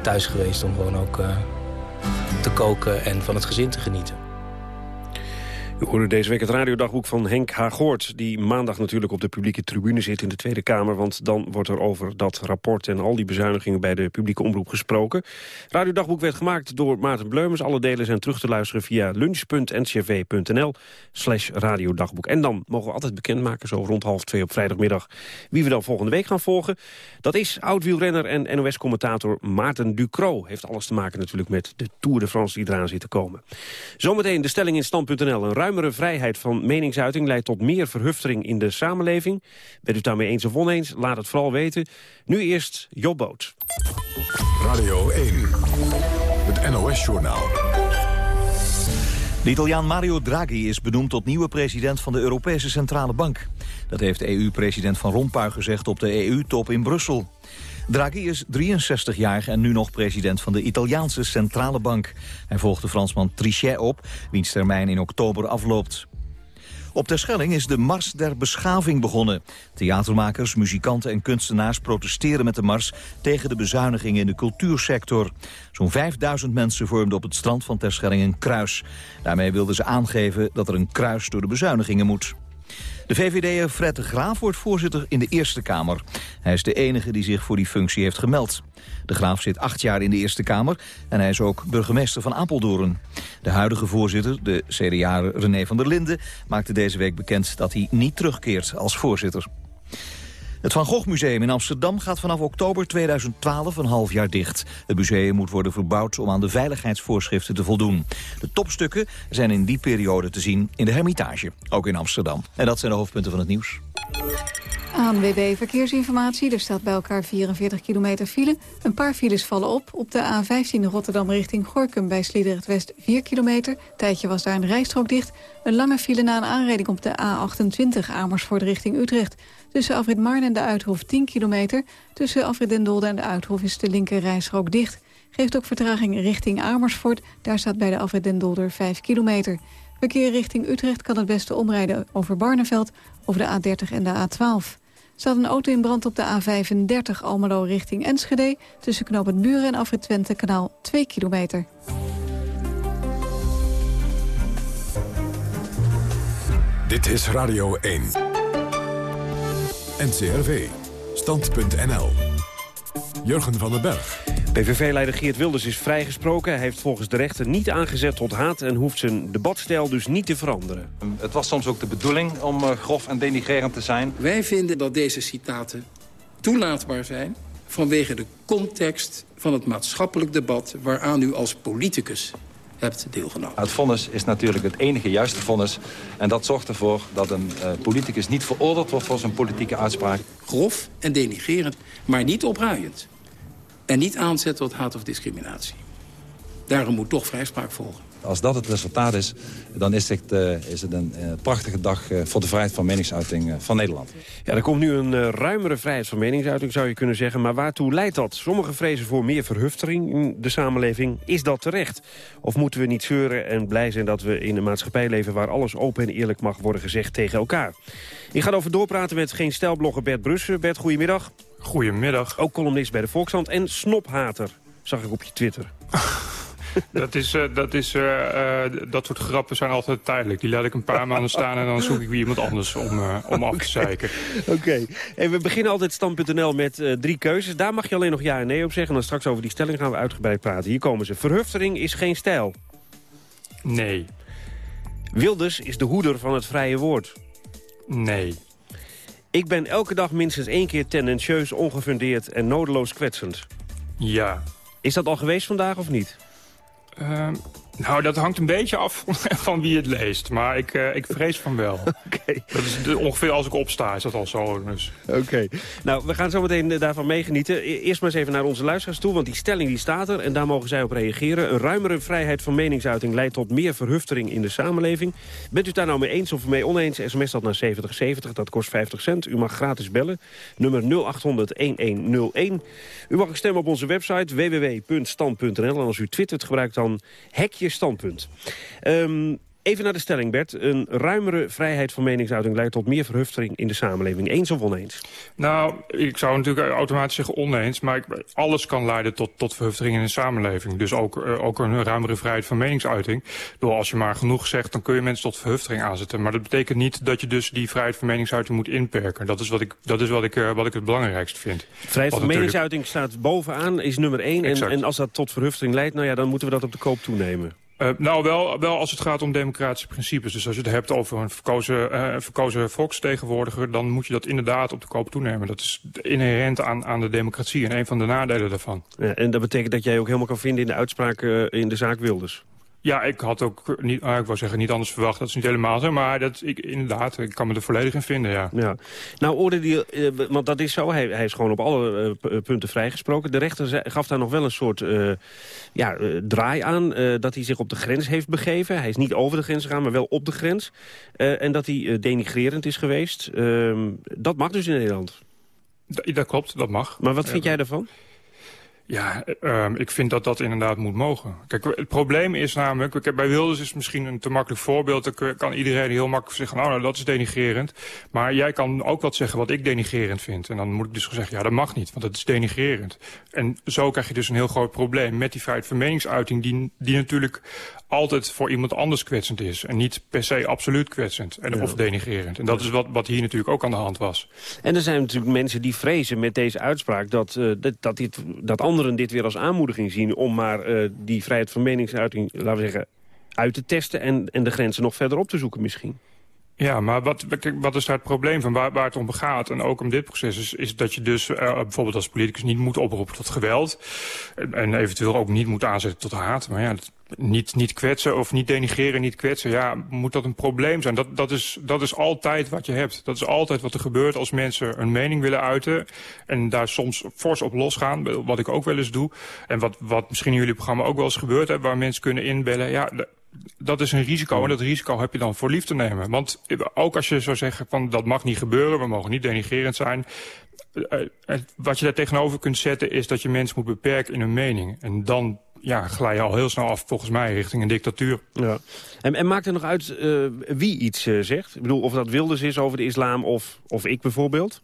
thuis geweest om gewoon ook te koken en van het gezin te genieten. U hoorde deze week het radiodagboek van Henk Hagoort... die maandag natuurlijk op de publieke tribune zit in de Tweede Kamer... want dan wordt er over dat rapport en al die bezuinigingen... bij de publieke omroep gesproken. Radiodagboek werd gemaakt door Maarten Bleumers. Alle delen zijn terug te luisteren via lunch.ncv.nl slash radiodagboek. En dan mogen we altijd bekendmaken, zo rond half twee op vrijdagmiddag... wie we dan volgende week gaan volgen. Dat is oud-wielrenner en NOS-commentator Maarten Ducro. Heeft alles te maken natuurlijk met de Tour de France die eraan zit te komen. Zometeen de stelling in stand.nl. Een ruimere vrijheid van meningsuiting leidt tot meer verhuftering in de samenleving. Bent u daarmee eens of oneens? Laat het vooral weten. Nu eerst Jobboot. Radio 1, het NOS-journaal. De Italiaan Mario Draghi is benoemd tot nieuwe president van de Europese Centrale Bank. Dat heeft EU-president Van Rompuy gezegd op de EU-top in Brussel. Draghi is 63 jaar en nu nog president van de Italiaanse Centrale Bank. Hij volgt de Fransman Trichet op, wiens termijn in oktober afloopt. Op Terschelling is de Mars der Beschaving begonnen. Theatermakers, muzikanten en kunstenaars protesteren met de mars... tegen de bezuinigingen in de cultuursector. Zo'n 5000 mensen vormden op het strand van Terschelling een kruis. Daarmee wilden ze aangeven dat er een kruis door de bezuinigingen moet. De VVD'er Fred de Graaf wordt voorzitter in de Eerste Kamer. Hij is de enige die zich voor die functie heeft gemeld. De Graaf zit acht jaar in de Eerste Kamer en hij is ook burgemeester van Apeldoorn. De huidige voorzitter, de CDA René van der Linden, maakte deze week bekend dat hij niet terugkeert als voorzitter. Het Van Gogh Museum in Amsterdam gaat vanaf oktober 2012 een half jaar dicht. Het museum moet worden verbouwd om aan de veiligheidsvoorschriften te voldoen. De topstukken zijn in die periode te zien in de Hermitage, ook in Amsterdam. En dat zijn de hoofdpunten van het nieuws. ANWB Verkeersinformatie. Er staat bij elkaar 44 kilometer file. Een paar files vallen op. Op de A15 Rotterdam richting Gorkum bij Sliedrecht West 4 kilometer. Tijdje was daar een rijstrook dicht. Een lange file na een aanrijding op de A28 Amersfoort richting Utrecht. Tussen Afrit Marn en de Uithof 10 kilometer. Tussen Afrit den Dolde en de Uithof is de linker rijstrook dicht. Geeft ook vertraging richting Amersfoort. Daar staat bij de Afrit den Dolder 5 kilometer. Verkeer richting Utrecht kan het beste omrijden over Barneveld, over de A30 en de A12 staat een auto in brand op de A35 Almelo richting Enschede... tussen knoop het Buren en Afrit Twente kanaal 2 kilometer. Dit is Radio 1. NCRV. Stand.nl. Jurgen van den Berg. PVV-leider Geert Wilders is vrijgesproken. Hij heeft volgens de rechter niet aangezet tot haat... en hoeft zijn debatstijl dus niet te veranderen. Het was soms ook de bedoeling om uh, grof en denigrerend te zijn. Wij vinden dat deze citaten toelaatbaar zijn... vanwege de context van het maatschappelijk debat... waaraan u als politicus hebt deelgenomen. Het vonnis is natuurlijk het enige juiste vonnis. En dat zorgt ervoor dat een uh, politicus niet veroordeeld wordt voor zijn politieke uitspraak. Grof en denigrerend, maar niet opruiend. En niet aanzet tot haat of discriminatie. Daarom moet toch vrijspraak volgen. Als dat het resultaat is, dan is het, uh, is het een uh, prachtige dag uh, voor de vrijheid van meningsuiting van Nederland. Ja, er komt nu een ruimere vrijheid van meningsuiting, zou je kunnen zeggen. Maar waartoe leidt dat? Sommigen vrezen voor meer verhuftering in de samenleving. Is dat terecht? Of moeten we niet zeuren en blij zijn dat we in een maatschappij leven... waar alles open en eerlijk mag worden gezegd tegen elkaar? Ik ga over doorpraten met geen stijlblogger Bert Brussen. Bert, goedemiddag. Goedemiddag. Ook columnist bij de Volkshand en snophater. zag ik op je Twitter. [LAUGHS] dat, is, uh, dat, is, uh, dat soort grappen zijn altijd tijdelijk. Die laat ik een paar [LAUGHS] maanden staan en dan zoek ik weer iemand anders om, om af te zeiken. Oké. Okay. we beginnen altijd stand.nl met drie keuzes. Daar mag je alleen nog ja en nee op zeggen. En dan straks over die stelling gaan we uitgebreid praten. Hier komen ze. Verhuftering is geen stijl. Nee. Wilders is de hoeder van het vrije woord. Nee. Ik ben elke dag minstens één keer tendentieus, ongefundeerd en nodeloos kwetsend. Ja. Is dat al geweest vandaag of niet? Uh, nou, dat hangt een beetje af [LAUGHS] van wie het leest. Maar ik, uh, ik vrees van wel. [LAUGHS] Oké. Dat is ongeveer als ik opsta, is dat al zo. Dus. Oké. Nou, we gaan zo meteen eh, daarvan meegenieten. E-, eerst maar eens even naar onze luisteraars toe, want die stelling die staat er. En daar mogen zij op reageren. Een ruimere vrijheid van meningsuiting leidt tot meer verhuftering in de samenleving. Bent u daar nou mee eens of mee oneens? SMS dat naar 7070, dat kost 50 cent. U mag gratis bellen. Nummer 0800-1101. U mag stemmen op onze website www.stand.nl. En als u twittert, gebruikt dan hekje standpunt. Um, Even naar de stelling, Bert. Een ruimere vrijheid van meningsuiting leidt tot meer verhuftering in de samenleving. Eens of oneens? Nou, ik zou natuurlijk automatisch zeggen oneens. Maar alles kan leiden tot, tot verhuftering in de samenleving. Dus ook, uh, ook een ruimere vrijheid van meningsuiting. Door als je maar genoeg zegt, dan kun je mensen tot verhuftering aanzetten. Maar dat betekent niet dat je dus die vrijheid van meningsuiting moet inperken. Dat is wat ik, dat is wat ik, uh, wat ik het belangrijkste vind. Vrijheid van meningsuiting staat bovenaan, is nummer één. En, en als dat tot verhuftering leidt, nou ja, dan moeten we dat op de koop toenemen. Uh, nou, wel, wel als het gaat om democratische principes. Dus als je het hebt over een verkozen, uh, verkozen volksvertegenwoordiger... dan moet je dat inderdaad op de koop toenemen. Dat is inherent aan, aan de democratie en een van de nadelen daarvan. Ja, en dat betekent dat jij ook helemaal kan vinden in de uitspraak uh, in de zaak Wilders? Ja, ik had ook niet, uh, ik wou zeggen, niet anders verwacht. Dat is niet helemaal zo. Maar dat, ik, inderdaad, ik kan me er volledig in vinden, ja. ja. Nou, orde die, uh, want dat is zo. Hij, hij is gewoon op alle uh, punten vrijgesproken. De rechter gaf daar nog wel een soort ja, draai aan. dat hij zich op de grens heeft begeven. Hij is niet over de grens gegaan, maar wel op de grens. en dat hij denigrerend is geweest. Ehm, dat mag dus in Nederland. Dat klopt, dat mag. Maar wat vind jij daarvan? Ja, uh, ik vind dat dat inderdaad moet mogen. Kijk, het probleem is namelijk... bij Wilders is misschien een te makkelijk voorbeeld. Dan kan iedereen heel makkelijk zeggen... nou, nou, dat is denigrerend. Maar jij kan ook wat zeggen wat ik denigrerend vind. En dan moet ik dus zeggen... ja, dat mag niet, want dat is denigrerend. En zo krijg je dus een heel groot probleem... met die vrijheid van meningsuiting... die, die natuurlijk altijd voor iemand anders kwetsend is. En niet per se absoluut kwetsend en, ja. of denigrerend. En dat is wat, wat hier natuurlijk ook aan de hand was. En er zijn natuurlijk mensen die vrezen met deze uitspraak... dat, uh, dat, dat, dit, dat anderen dit weer als aanmoediging zien... om maar uh, die vrijheid van meningsuiting, laten we zeggen, uit te testen... En, en de grenzen nog verder op te zoeken misschien. Ja, maar wat, wat is daar het probleem van waar, waar het om gaat? En ook om dit proces is, is dat je dus uh, bijvoorbeeld als politicus niet moet oproepen tot geweld. En, en eventueel ook niet moet aanzetten tot haat. Maar ja, niet, niet kwetsen of niet denigreren, niet kwetsen. Ja, moet dat een probleem zijn? Dat, dat, is, dat is altijd wat je hebt. Dat is altijd wat er gebeurt als mensen een mening willen uiten. En daar soms fors op losgaan, wat ik ook wel eens doe. En wat, wat misschien in jullie programma ook wel eens gebeurt, hè, waar mensen kunnen inbellen. Ja, dat is een risico en dat risico heb je dan voor lief te nemen. Want ook als je zou zeggen van dat mag niet gebeuren, we mogen niet denigrerend zijn. Eh, eh, wat je daar tegenover kunt zetten is dat je mensen moet beperken in hun mening. En dan ja, glij je al heel snel af volgens mij richting een dictatuur. Ja. En, en maakt er nog uit uh, wie iets uh, zegt? Ik bedoel, of dat Wilders is over de islam of, of ik bijvoorbeeld?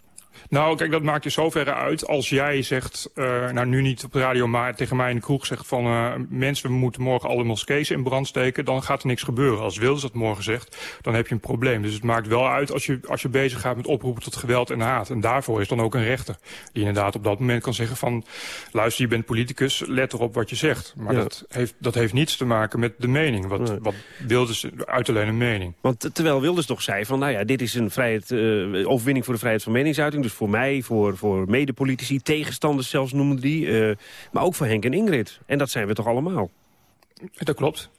Nou, kijk, dat maakt je zoverre uit als jij zegt, uh, nou nu niet op de radio, maar tegen mij in de kroeg zegt van uh, mensen, we moeten morgen alle moskees in brand steken, dan gaat er niks gebeuren. Als Wilders dat morgen zegt, dan heb je een probleem. Dus het maakt wel uit als je, als je bezig gaat met oproepen tot geweld en haat. En daarvoor is dan ook een rechter die inderdaad op dat moment kan zeggen van, luister, je bent politicus, let erop wat je zegt. Maar ja. dat, heeft, dat heeft niets te maken met de mening. Wat, nee. wat Wilders uit alleen een mening. Want terwijl Wilders toch zei van, nou ja, dit is een vrijheid, uh, overwinning voor de vrijheid van meningsuiting, dus voor mij, voor, voor medepolitici, tegenstanders zelfs noemen die. Uh, maar ook voor Henk en Ingrid. En dat zijn we toch allemaal? Dat klopt.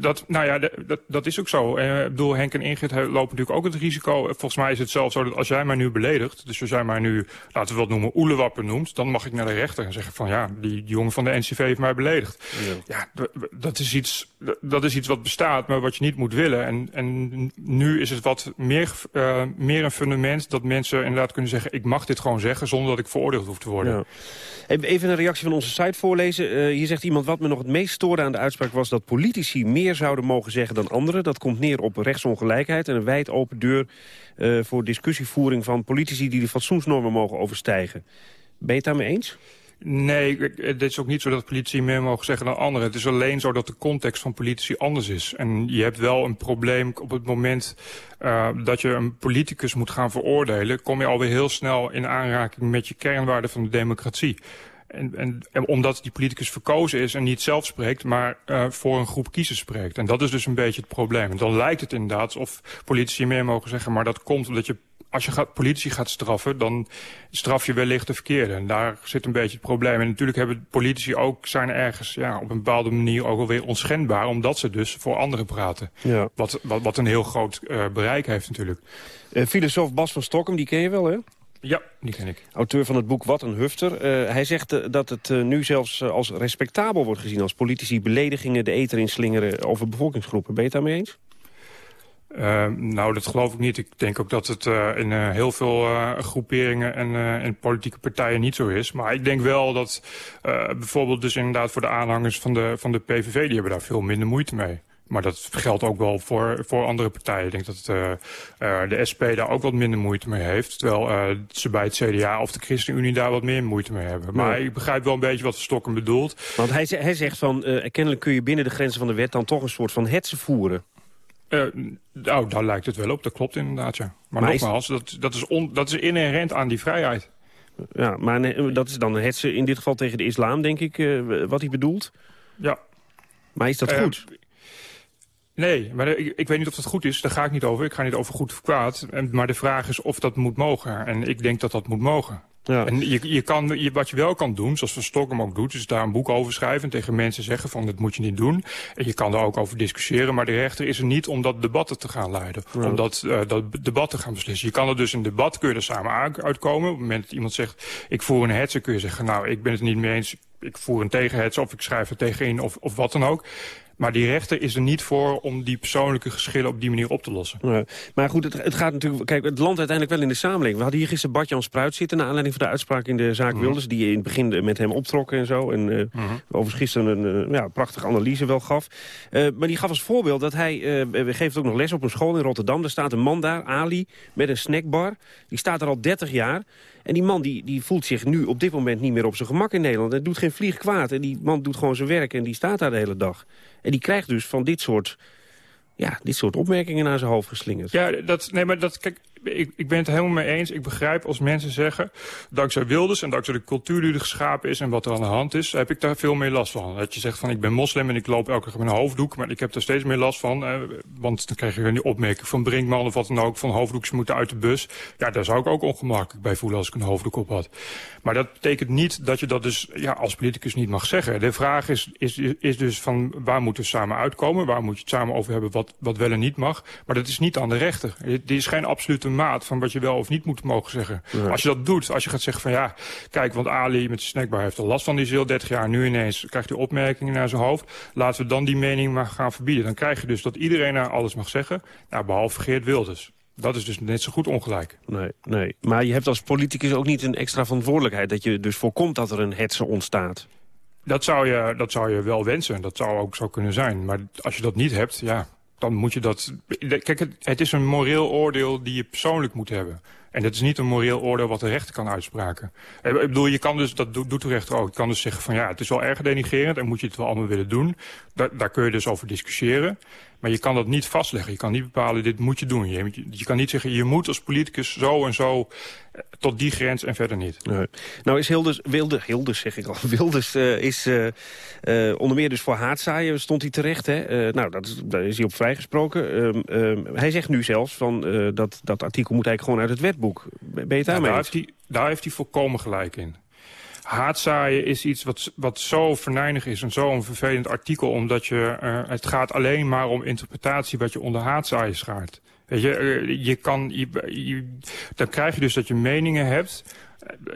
Dat, nou ja, dat, dat is ook zo. Uh, ik bedoel, Henk en Ingrid lopen natuurlijk ook het risico. Volgens mij is het zelfs zo dat als jij mij nu beledigt... dus als jij mij nu, laten we het noemen, oelewapper noemt... dan mag ik naar de rechter en zeggen van... ja, die jongen van de NCV heeft mij beledigd. Ja, ja dat, is iets, dat is iets wat bestaat, maar wat je niet moet willen. En, en nu is het wat meer, uh, meer een fundament dat mensen inderdaad kunnen zeggen... ik mag dit gewoon zeggen zonder dat ik veroordeeld hoef te worden. Ja. Even een reactie van onze site voorlezen. Uh, hier zegt iemand, wat me nog het meest stoorde aan de uitspraak was... dat politici meer zouden mogen zeggen dan anderen. Dat komt neer op rechtsongelijkheid en een wijd open deur... Uh, voor discussievoering van politici die de fatsoensnormen mogen overstijgen. Ben je het daarmee eens? Nee, het is ook niet zo dat politici meer mogen zeggen dan anderen. Het is alleen zo dat de context van politici anders is. En je hebt wel een probleem op het moment uh, dat je een politicus moet gaan veroordelen... kom je alweer heel snel in aanraking met je kernwaarden van de democratie. En, en, omdat die politicus verkozen is en niet zelf spreekt, maar uh, voor een groep kiezers spreekt. En dat is dus een beetje het probleem. En dan lijkt het inderdaad of politici meer mogen zeggen, maar dat komt omdat je als je gaat, politici gaat straffen, dan straf je wellicht de verkeerde. En daar zit een beetje het probleem. En natuurlijk hebben politici ook, zijn ergens ja, op een bepaalde manier ook alweer onschendbaar, omdat ze dus voor anderen praten. Ja. Wat, wat, wat een heel groot uh, bereik heeft natuurlijk. Uh, filosoof Bas van Stokkem, die ken je wel hè? Ja, die ken ik. Auteur van het boek Wat een Hufter. Uh, hij zegt uh, dat het uh, nu zelfs als respectabel wordt gezien... als politici beledigingen de eter inslingeren over bevolkingsgroepen. Ben je het daarmee eens? Uh, nou, dat geloof ik niet. Ik denk ook dat het uh, in uh, heel veel groeperingen en, en, politieke partijen niet zo is. Maar ik denk wel dat bijvoorbeeld dus inderdaad voor de aanhangers van de, van de PVV... die hebben daar veel minder moeite mee. Maar dat geldt ook wel voor, voor andere partijen. Ik denk dat de SP daar ook wat minder moeite mee heeft. Terwijl ze bij het CDA of de ChristenUnie daar wat meer moeite mee hebben. Maar ik begrijp wel een beetje wat Stokken bedoelt. Want hij, hij zegt van, kennelijk kun je binnen de grenzen van de wet... dan toch een soort van hetze voeren. Uh, nou, daar lijkt het wel op. Dat klopt inderdaad, ja. Maar, maar nogmaals, dat, dat, is on, dat is inherent aan die vrijheid. Ja, maar nee, dat is dan het in dit geval tegen de islam, denk ik, uh, wat hij bedoelt. Ja. Maar is dat uh, goed? Nee, maar ik, ik, weet niet of dat goed is. Daar ga ik niet over. Ik ga niet over goed of kwaad. En, maar de vraag is of dat moet mogen. En ik denk dat dat moet mogen. Ja. En je, je kan, je, wat je wel kan doen, zoals Van Stockholm ook doet... is daar een boek over schrijven en tegen mensen zeggen van... dat moet je niet doen. En je kan er ook over discussiëren. Maar de rechter is er niet om dat debatten te gaan leiden. Ja. Om dat, uh, dat debat te gaan beslissen. Je kan er dus een debat, kun je er samen uitkomen. Op het moment dat iemand zegt, ik voer een hetze... kun je zeggen, nou, ik ben het niet mee eens... ik voer een tegenhetze of ik schrijf er tegenin of, of wat dan ook. Maar die rechter is er niet voor om die persoonlijke geschillen op die manier op te lossen. Ja, maar goed, het, het, gaat natuurlijk... Kijk, het land uiteindelijk wel in de samenleving. We hadden hier gisteren Bart-Jan Spruit zitten... naar aanleiding van de uitspraak in de zaak mm. Wilders... die in het begin met hem optrokken en zo. En uh, mm -hmm. overigens gisteren een uh, ja, prachtige analyse wel gaf. Uh, maar die gaf als voorbeeld dat hij... geeft ook nog les op een school in Rotterdam. Er staat een man daar, Ali, met een snackbar. Die staat er al 30 jaar. En die man die, die voelt zich nu op dit moment niet meer op zijn gemak in Nederland. Het doet geen vlieg kwaad. En die man doet gewoon zijn werk en die staat daar de hele dag. En die krijgt dus van dit soort, ja, dit soort opmerkingen naar zijn hoofd geslingerd. Ja, dat, nee, maar dat, kijk, ik, ik ben het helemaal mee eens. Ik begrijp als mensen zeggen, dankzij Wilders en dankzij de cultuur die er geschapen is en wat er aan de hand is, heb ik daar veel meer last van. Dat je zegt van ik ben moslim en ik loop elke keer met een hoofddoek, maar ik heb er steeds meer last van. Eh, want dan krijg je een opmerking van Brinkman of wat dan ook, van hoofddoekjes moeten uit de bus. Ja, daar zou ik ook ongemakkelijk bij voelen als ik een hoofddoek op had. Maar dat betekent niet dat je dat dus ja, als politicus niet mag zeggen. De vraag is, is, is dus van waar moeten we samen uitkomen? Waar moet je het samen over hebben wat, wat wel en niet mag? Maar dat is niet aan de rechter. Dit is geen absolute maat van wat je wel of niet moet mogen zeggen. Als je dat doet, als je gaat zeggen van ja, kijk, want Ali met zijn snackbar heeft al last van die zeel 30 jaar. Nu ineens krijgt hij opmerkingen naar zijn hoofd. Laten we dan die mening maar gaan verbieden. Dan krijg je dus dat iedereen naar alles mag zeggen. Nou, behalve Geert Wilders. Dat is dus net zo goed ongelijk. Nee, nee. Maar je hebt als politicus ook niet een extra verantwoordelijkheid... dat je dus voorkomt dat er een hetze ontstaat. Dat zou je, dat zou je wel wensen. Dat zou ook zo kunnen zijn. Maar als je dat niet hebt, ja, dan moet je dat... Kijk, het, is een moreel oordeel die je persoonlijk moet hebben. En dat is niet een moreel oordeel wat de rechter kan uitspraken. Ik bedoel, je kan dus, dat doet de rechter ook. Je kan dus zeggen van ja, het is wel erg denigerend en moet je het wel allemaal willen doen. Daar, daar kun je dus over discussiëren. Maar je kan dat niet vastleggen. Je kan niet bepalen, dit moet je doen. Je, je kan niet zeggen, je moet als politicus zo en zo eh, tot die grens en verder niet. Nee. Nou is Hilders, Wilde, Hilders zeg ik al, [LAUGHS] Wilders uh, is uh, uh, onder meer dus voor haatzaaien stond hij terecht. Hè? nou, dat is, daar is hij op vrijgesproken. Um, um, hij zegt nu zelfs van dat dat artikel moet eigenlijk gewoon uit het wetboek. Ben je het daarmee daar, heeft hij, daar heeft hij volkomen gelijk in haatzaaien is iets wat, wat zo verneinig is en zo'n vervelend artikel... omdat je, uh, het gaat alleen maar om interpretatie wat je onder haatzaaien schaart. Weet je, uh, je kan, je, je, dan krijg je dus dat je meningen hebt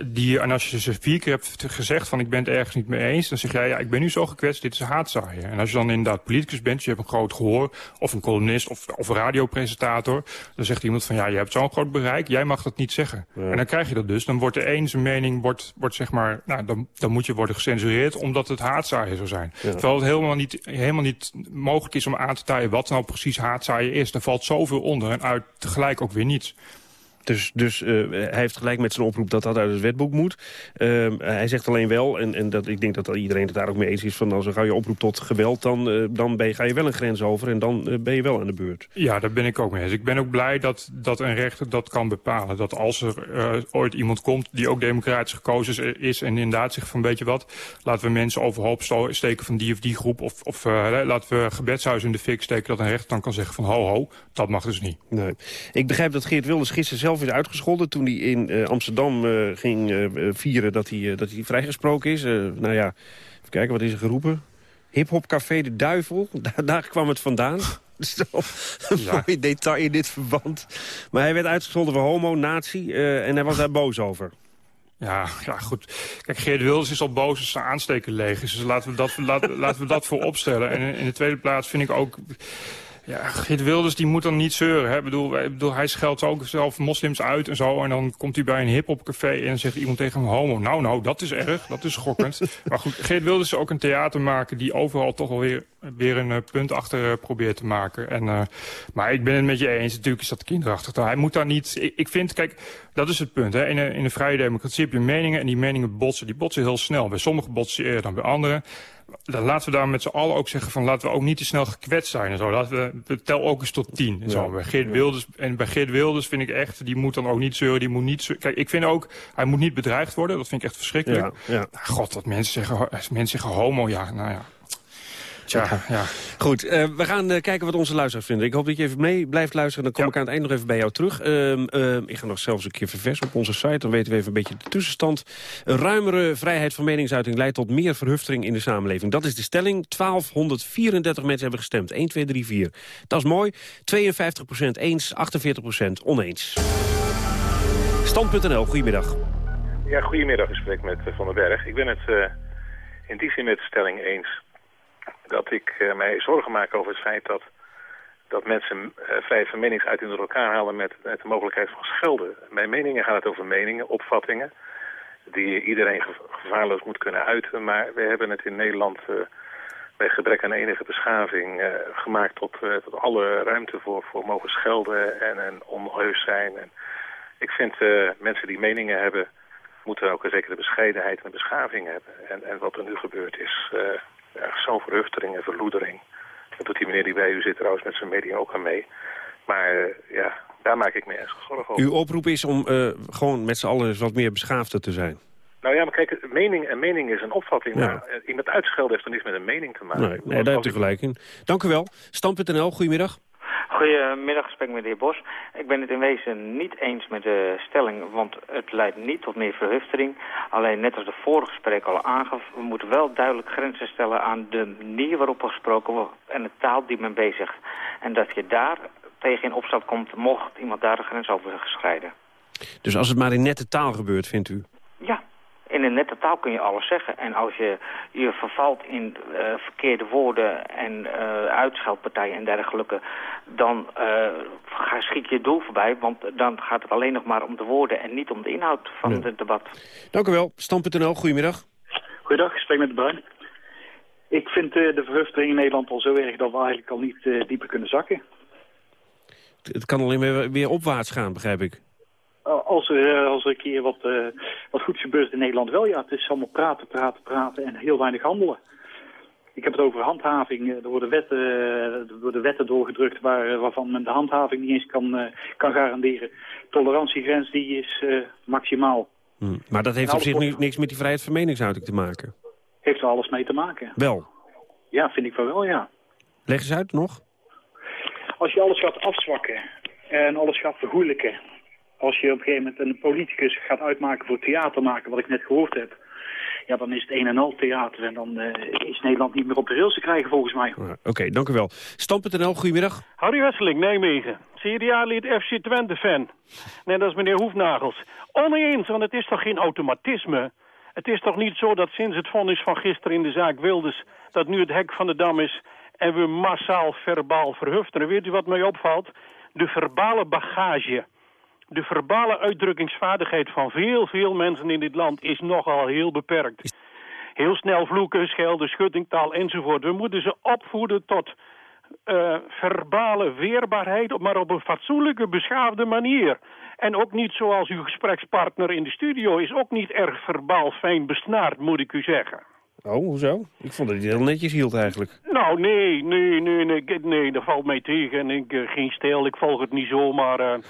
die, en als je ze vier keer hebt gezegd van ik ben het ergens niet mee eens... dan zeg jij, ja, ik ben nu zo gekwetst, dit is haatzaaien. En als je dan inderdaad politicus bent, je hebt een groot gehoor... of een columnist of, of een radiopresentator... dan zegt iemand van, ja, je hebt zo'n groot bereik, jij mag dat niet zeggen. Ja. En dan krijg je dat dus. Dan wordt de een zijn mening, wordt, wordt zeg maar, nou, dan, dan moet je worden gecensureerd... omdat het haatzaaien zou zijn. Ja. Terwijl het helemaal niet, helemaal niet mogelijk is om aan te taaien... wat nou precies haatzaaien is. Er valt zoveel onder en uit tegelijk ook weer niets. Dus, dus uh, hij heeft gelijk met zijn oproep dat dat uit het wetboek moet. Uh, hij zegt alleen wel, en, en dat, ik denk dat iedereen het daar ook mee eens is... van als er gauw je oproep tot geweld, dan, uh, dan ben je, ga je wel een grens over... en dan ben je wel aan de beurt. Ja, daar ben ik ook mee eens. Ik ben ook blij dat, dat een rechter dat kan bepalen. Dat als er ooit iemand komt die ook democratisch gekozen is... en inderdaad zegt van, weet je wat, laten we mensen overhoop steken van die of die groep... of, of laten we gebedshuis in de fik steken, dat een rechter dan kan zeggen van... ho, ho, dat mag dus niet. Nee. Ik begrijp dat Geert Wilders gisteren zelf is uitgescholden... toen hij in uh, Amsterdam uh, ging uh, vieren dat hij, dat hij vrijgesproken is. nou ja, even kijken, wat is er geroepen? Hip-hop Café de Duivel, [LAUGHS] daar, daar kwam het vandaan. [LAUGHS] Zo, een ja. mooi detail in dit verband. Maar hij werd uitgescholden voor homo, nazi en hij was daar boos over. Ja, ja, goed. Kijk, Geert Wilders is al boos als zijn aansteken leeg is. Dus laten we dat, laten, laten we dat voor opstellen. En in de tweede plaats vind ik ook... Ja, Geert Wilders die moet dan niet zeuren. Hè? Ik bedoel, ik bedoel, hij scheldt ook zelf moslims uit en zo. En dan komt hij bij een hip-hop-café en zegt iemand tegen hem homo. Nou, nou, dat is erg. Dat is schokkend. [LAUGHS] maar goed, Geert Wilders is ook een theater maken die overal toch alweer weer een uh, punt achter uh, probeert te maken. En, uh, maar ik ben het met je eens. Natuurlijk is dat kinderachtig. Hij moet daar niet... Ik, ik vind, kijk, dat is het punt. Hè? In, een, in een vrije democratie heb je meningen en die meningen botsen. Die botsen heel snel. Bij sommigen botsen eerder dan bij anderen laten we daar met z'n allen ook zeggen van laten we ook niet te snel gekwetst zijn en zo. Laten we, tel ook eens tot tien. En, zo. Bij Geert Wilders, en bij Geert Wilders vind ik echt, die moet dan ook niet zeuren, die moet niet zeuren. Kijk, ik vind ook, hij moet niet bedreigd worden. Dat vind ik echt verschrikkelijk. Ja, ja. God, dat mensen zeggen, mensen zeggen homo, ja, nou ja. Ja, ja. Goed, uh, we gaan uh, kijken wat onze luisteraars vinden. Ik hoop dat je even mee blijft luisteren. Dan kom ik aan het eind nog even bij jou terug. Uh, ik ga nog zelfs een keer verversen op onze site. Dan weten we even een beetje de tussenstand. Een ruimere vrijheid van meningsuiting leidt tot meer verhuftering in de samenleving. Dat is de stelling. 1234 mensen hebben gestemd. 1, 2, 3, 4. Dat is mooi. 52% eens, 48% oneens. Stand.nl, goedemiddag. Ja, goedemiddag. Ik spreek met Van den Berg. Ik ben het uh, in die zin met de stelling eens dat ik uh, mij zorgen maak over het feit dat, dat mensen uh, vrije van door elkaar halen met, met, de mogelijkheid van schelden. Bij meningen gaat het over meningen, opvattingen, die iedereen gevaarloos moet kunnen uiten. Maar we hebben het in Nederland uh, bij gebrek aan enige beschaving gemaakt tot, tot alle ruimte voor, voor mogen schelden en, en onheus zijn. En ik vind mensen die meningen hebben, moeten ook een zekere bescheidenheid en beschaving hebben. En, en wat er nu gebeurd is, ja, zo'n verhuftering en verloedering. Dat doet die meneer die bij u zit trouwens met zijn media ook aan mee. Maar uh, ja, daar maak ik me ernstig zorgen over. Uw oproep is om uh, gewoon met z'n allen wat meer beschaafder te zijn. Nou ja, maar kijk, mening en mening is een opvatting. Ja. Maar uh, iemand uitschelden heeft er niets met een mening te maken. Nee, nee daar hebt u gelijk in. Dank u wel. Stam.nl, goedemiddag. Goedemiddag, gesprek met de heer Bos. Ik ben het in wezen niet eens met de stelling, want het leidt niet tot meer verhuftering. Alleen net als de vorige spreker al aangaf, we moeten wel duidelijk grenzen stellen aan de manier waarop er gesproken wordt en de taal die men bezigt. En dat je daar tegen in opstand komt, mocht iemand daar de grens over geschrijden. Dus als het maar in nette taal gebeurt, vindt u? Ja, in een nette taal kun je alles zeggen. En als je je vervalt in uh, verkeerde woorden en uh, uitscheldpartijen en dergelijke... dan uh, ga, schiet je doel voorbij, want dan gaat het alleen nog maar om de woorden... en niet om de inhoud van het debat. Dank u wel. Stam.nl, goedemiddag. Goedendag, ik spreek met de Bruin. Ik vind de verhuftering in Nederland al zo erg dat we eigenlijk al niet dieper kunnen zakken. Het kan alleen maar weer opwaarts gaan, begrijp ik als er, eh, als er een keer wat, uh, wat goed gebeurt in Nederland wel, ja, het is allemaal praten, praten, praten en heel weinig handelen. Ik heb het over handhaving. Eh, er worden wetten, er worden wetten doorgedrukt waar, waarvan men de handhaving niet eens kan, kan garanderen. Tolerantiegrens die is uh, maximaal. Hmm. Maar dat heeft op zich nu niks met die vrijheid van meningsuiting te maken? Heeft er alles mee te maken. Wel? Ja, vind ik wel wel, ja. Leg eens uit nog. Als je alles gaat afzwakken en alles gaat vergoeilijken als je op een gegeven moment een politicus gaat uitmaken voor theater maken, wat ik net gehoord heb, ja, dan is het een en al theater. En dan uh, is Nederland niet meer op de rails te krijgen, volgens mij. Oké, okay, dank u wel. Stam.nl, goedemiddag. Harry Wesseling, Nijmegen. CDA-lid FC Twente-fan. Net als meneer Hoefnagels. Oneens, want het is toch geen automatisme? Het is toch niet zo dat sinds het vonnis van gisteren in de zaak Wilders... dat nu het hek van de dam is en we massaal verbaal verhufteren. Weet u wat mij opvalt? De verbale bagage de verbale uitdrukkingsvaardigheid van veel, veel mensen in dit land is nogal heel beperkt. Heel snel vloeken, schelden, schuttingtaal enzovoort. We moeten ze opvoeden tot eh, verbale weerbaarheid, maar op een fatsoenlijke, beschaafde manier. En ook niet zoals uw gesprekspartner in de studio is ook niet erg verbaal fijn besnaard, moet ik u zeggen. Oh, hoezo? Ik vond dat hij het heel netjes hield eigenlijk. Nou, nee, nee, nee, nee, nee, dat valt mij tegen. En ik, eh, geen stijl, ik volg het niet zo, maar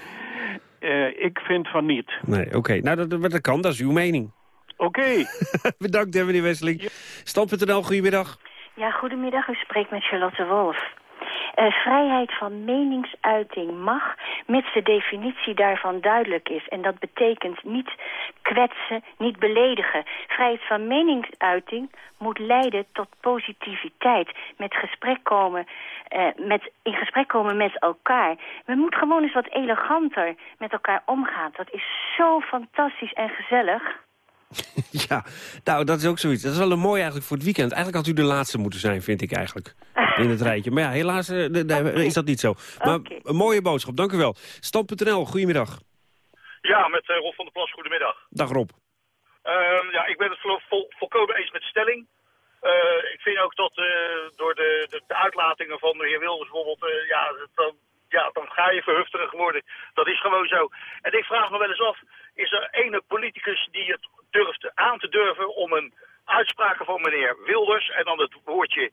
eh, eh, ik vind van niet. Nee, oké. Nou, dat, dat, kan, dat is uw mening. Oké. [LAUGHS] Bedankt, hè, meneer Wesseling. Stand.nl, goedemiddag. Ja, goedemiddag. U spreekt met Charlotte Wolf. Eh, vrijheid van meningsuiting mag, mits de definitie daarvan duidelijk is. En dat betekent niet kwetsen, niet beledigen. Vrijheid van meningsuiting moet leiden tot positiviteit. Met gesprek komen, eh, met, in gesprek komen met elkaar. We moeten gewoon eens wat eleganter met elkaar omgaan. Dat is zo fantastisch en gezellig. [LAUGHS] ja, nou, dat is ook zoiets. Dat is wel een mooi eigenlijk voor het weekend. Eigenlijk had u de laatste moeten zijn, vind ik eigenlijk. In het rijtje. Maar ja, helaas eh, is dat niet zo. Maar een mooie boodschap, dank u wel. Stand.nl, goedemiddag. Ja, met eh, Rob van der Plas, goedemiddag. Dag Rob. Ehm, ja, ik ben het vol, vol- volkomen eens met de stelling. Eh, ik vind ook dat eh, door de, de, de uitlatingen van de heer Wilders bijvoorbeeld, eh, ja, dat- dan, ja, dan ga je verhufterig worden. Dat is gewoon zo. En ik vraag me wel eens af, is er ene politicus die het durft aan te durven om een uitspraak van meneer Wilders en dan het woordje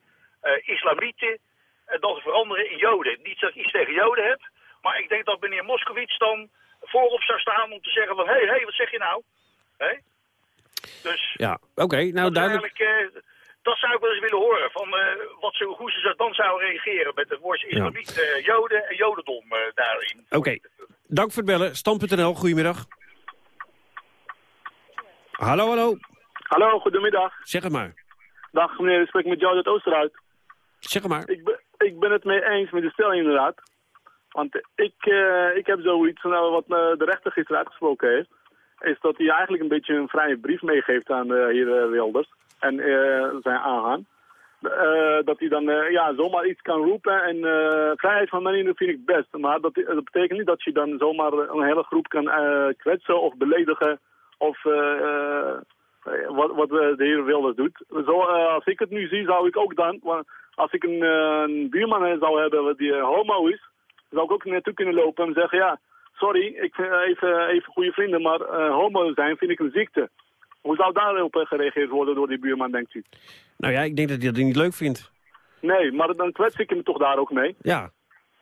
islamieten en dan te veranderen in joden. Niet dat ik iets tegen joden heb, maar ik denk dat meneer Moskowitz dan voorop zou staan om te zeggen van, hé, hey, hey, wat zeg je nou? Hé? Dus Ja, oké, nou duidelijk. eh, dat zou ik wel eens willen horen. Van, eh, wat ze, hoe ze dan zouden reageren met het woordje islamiet, eh, joden en jodendom eh, daarin. Oké, dank voor het bellen. Stand.nl, goedemiddag. Hallo, hallo. Hallo, goedemiddag. Zeg het maar. Dag meneer, ik spreek met jou uit Oosterhout. Zeg maar. Ik ben, ik ben het mee eens met de stelling inderdaad. Want ik, eh, ik heb zoiets, nou, wat eh, de rechter gisteren uitgesproken heeft, is dat hij eigenlijk een beetje een vrije brief meegeeft aan de heer eh, Wilders en zijn aangaan. Eh, dat hij dan ja, zomaar iets kan roepen en vrijheid van mening vind ik best. Maar dat, dat betekent niet dat je dan zomaar een hele groep kan kwetsen of beledigen of wat, wat de heer Wilders doet. Zo, als ik het nu zie, zou ik ook dan, als ik een, eh, een buurman zou hebben die eh, homo is, zou ik ook naartoe kunnen lopen en zeggen, ja, sorry, ik vind eh, even, even goede vrienden, maar homo zijn vind ik een ziekte. Hoe zou daarop gereageerd worden door die buurman, denkt u? Nou ja, ik denk dat hij dat niet leuk vindt. Nee, maar dan kwets ik hem toch daar ook mee. Ja.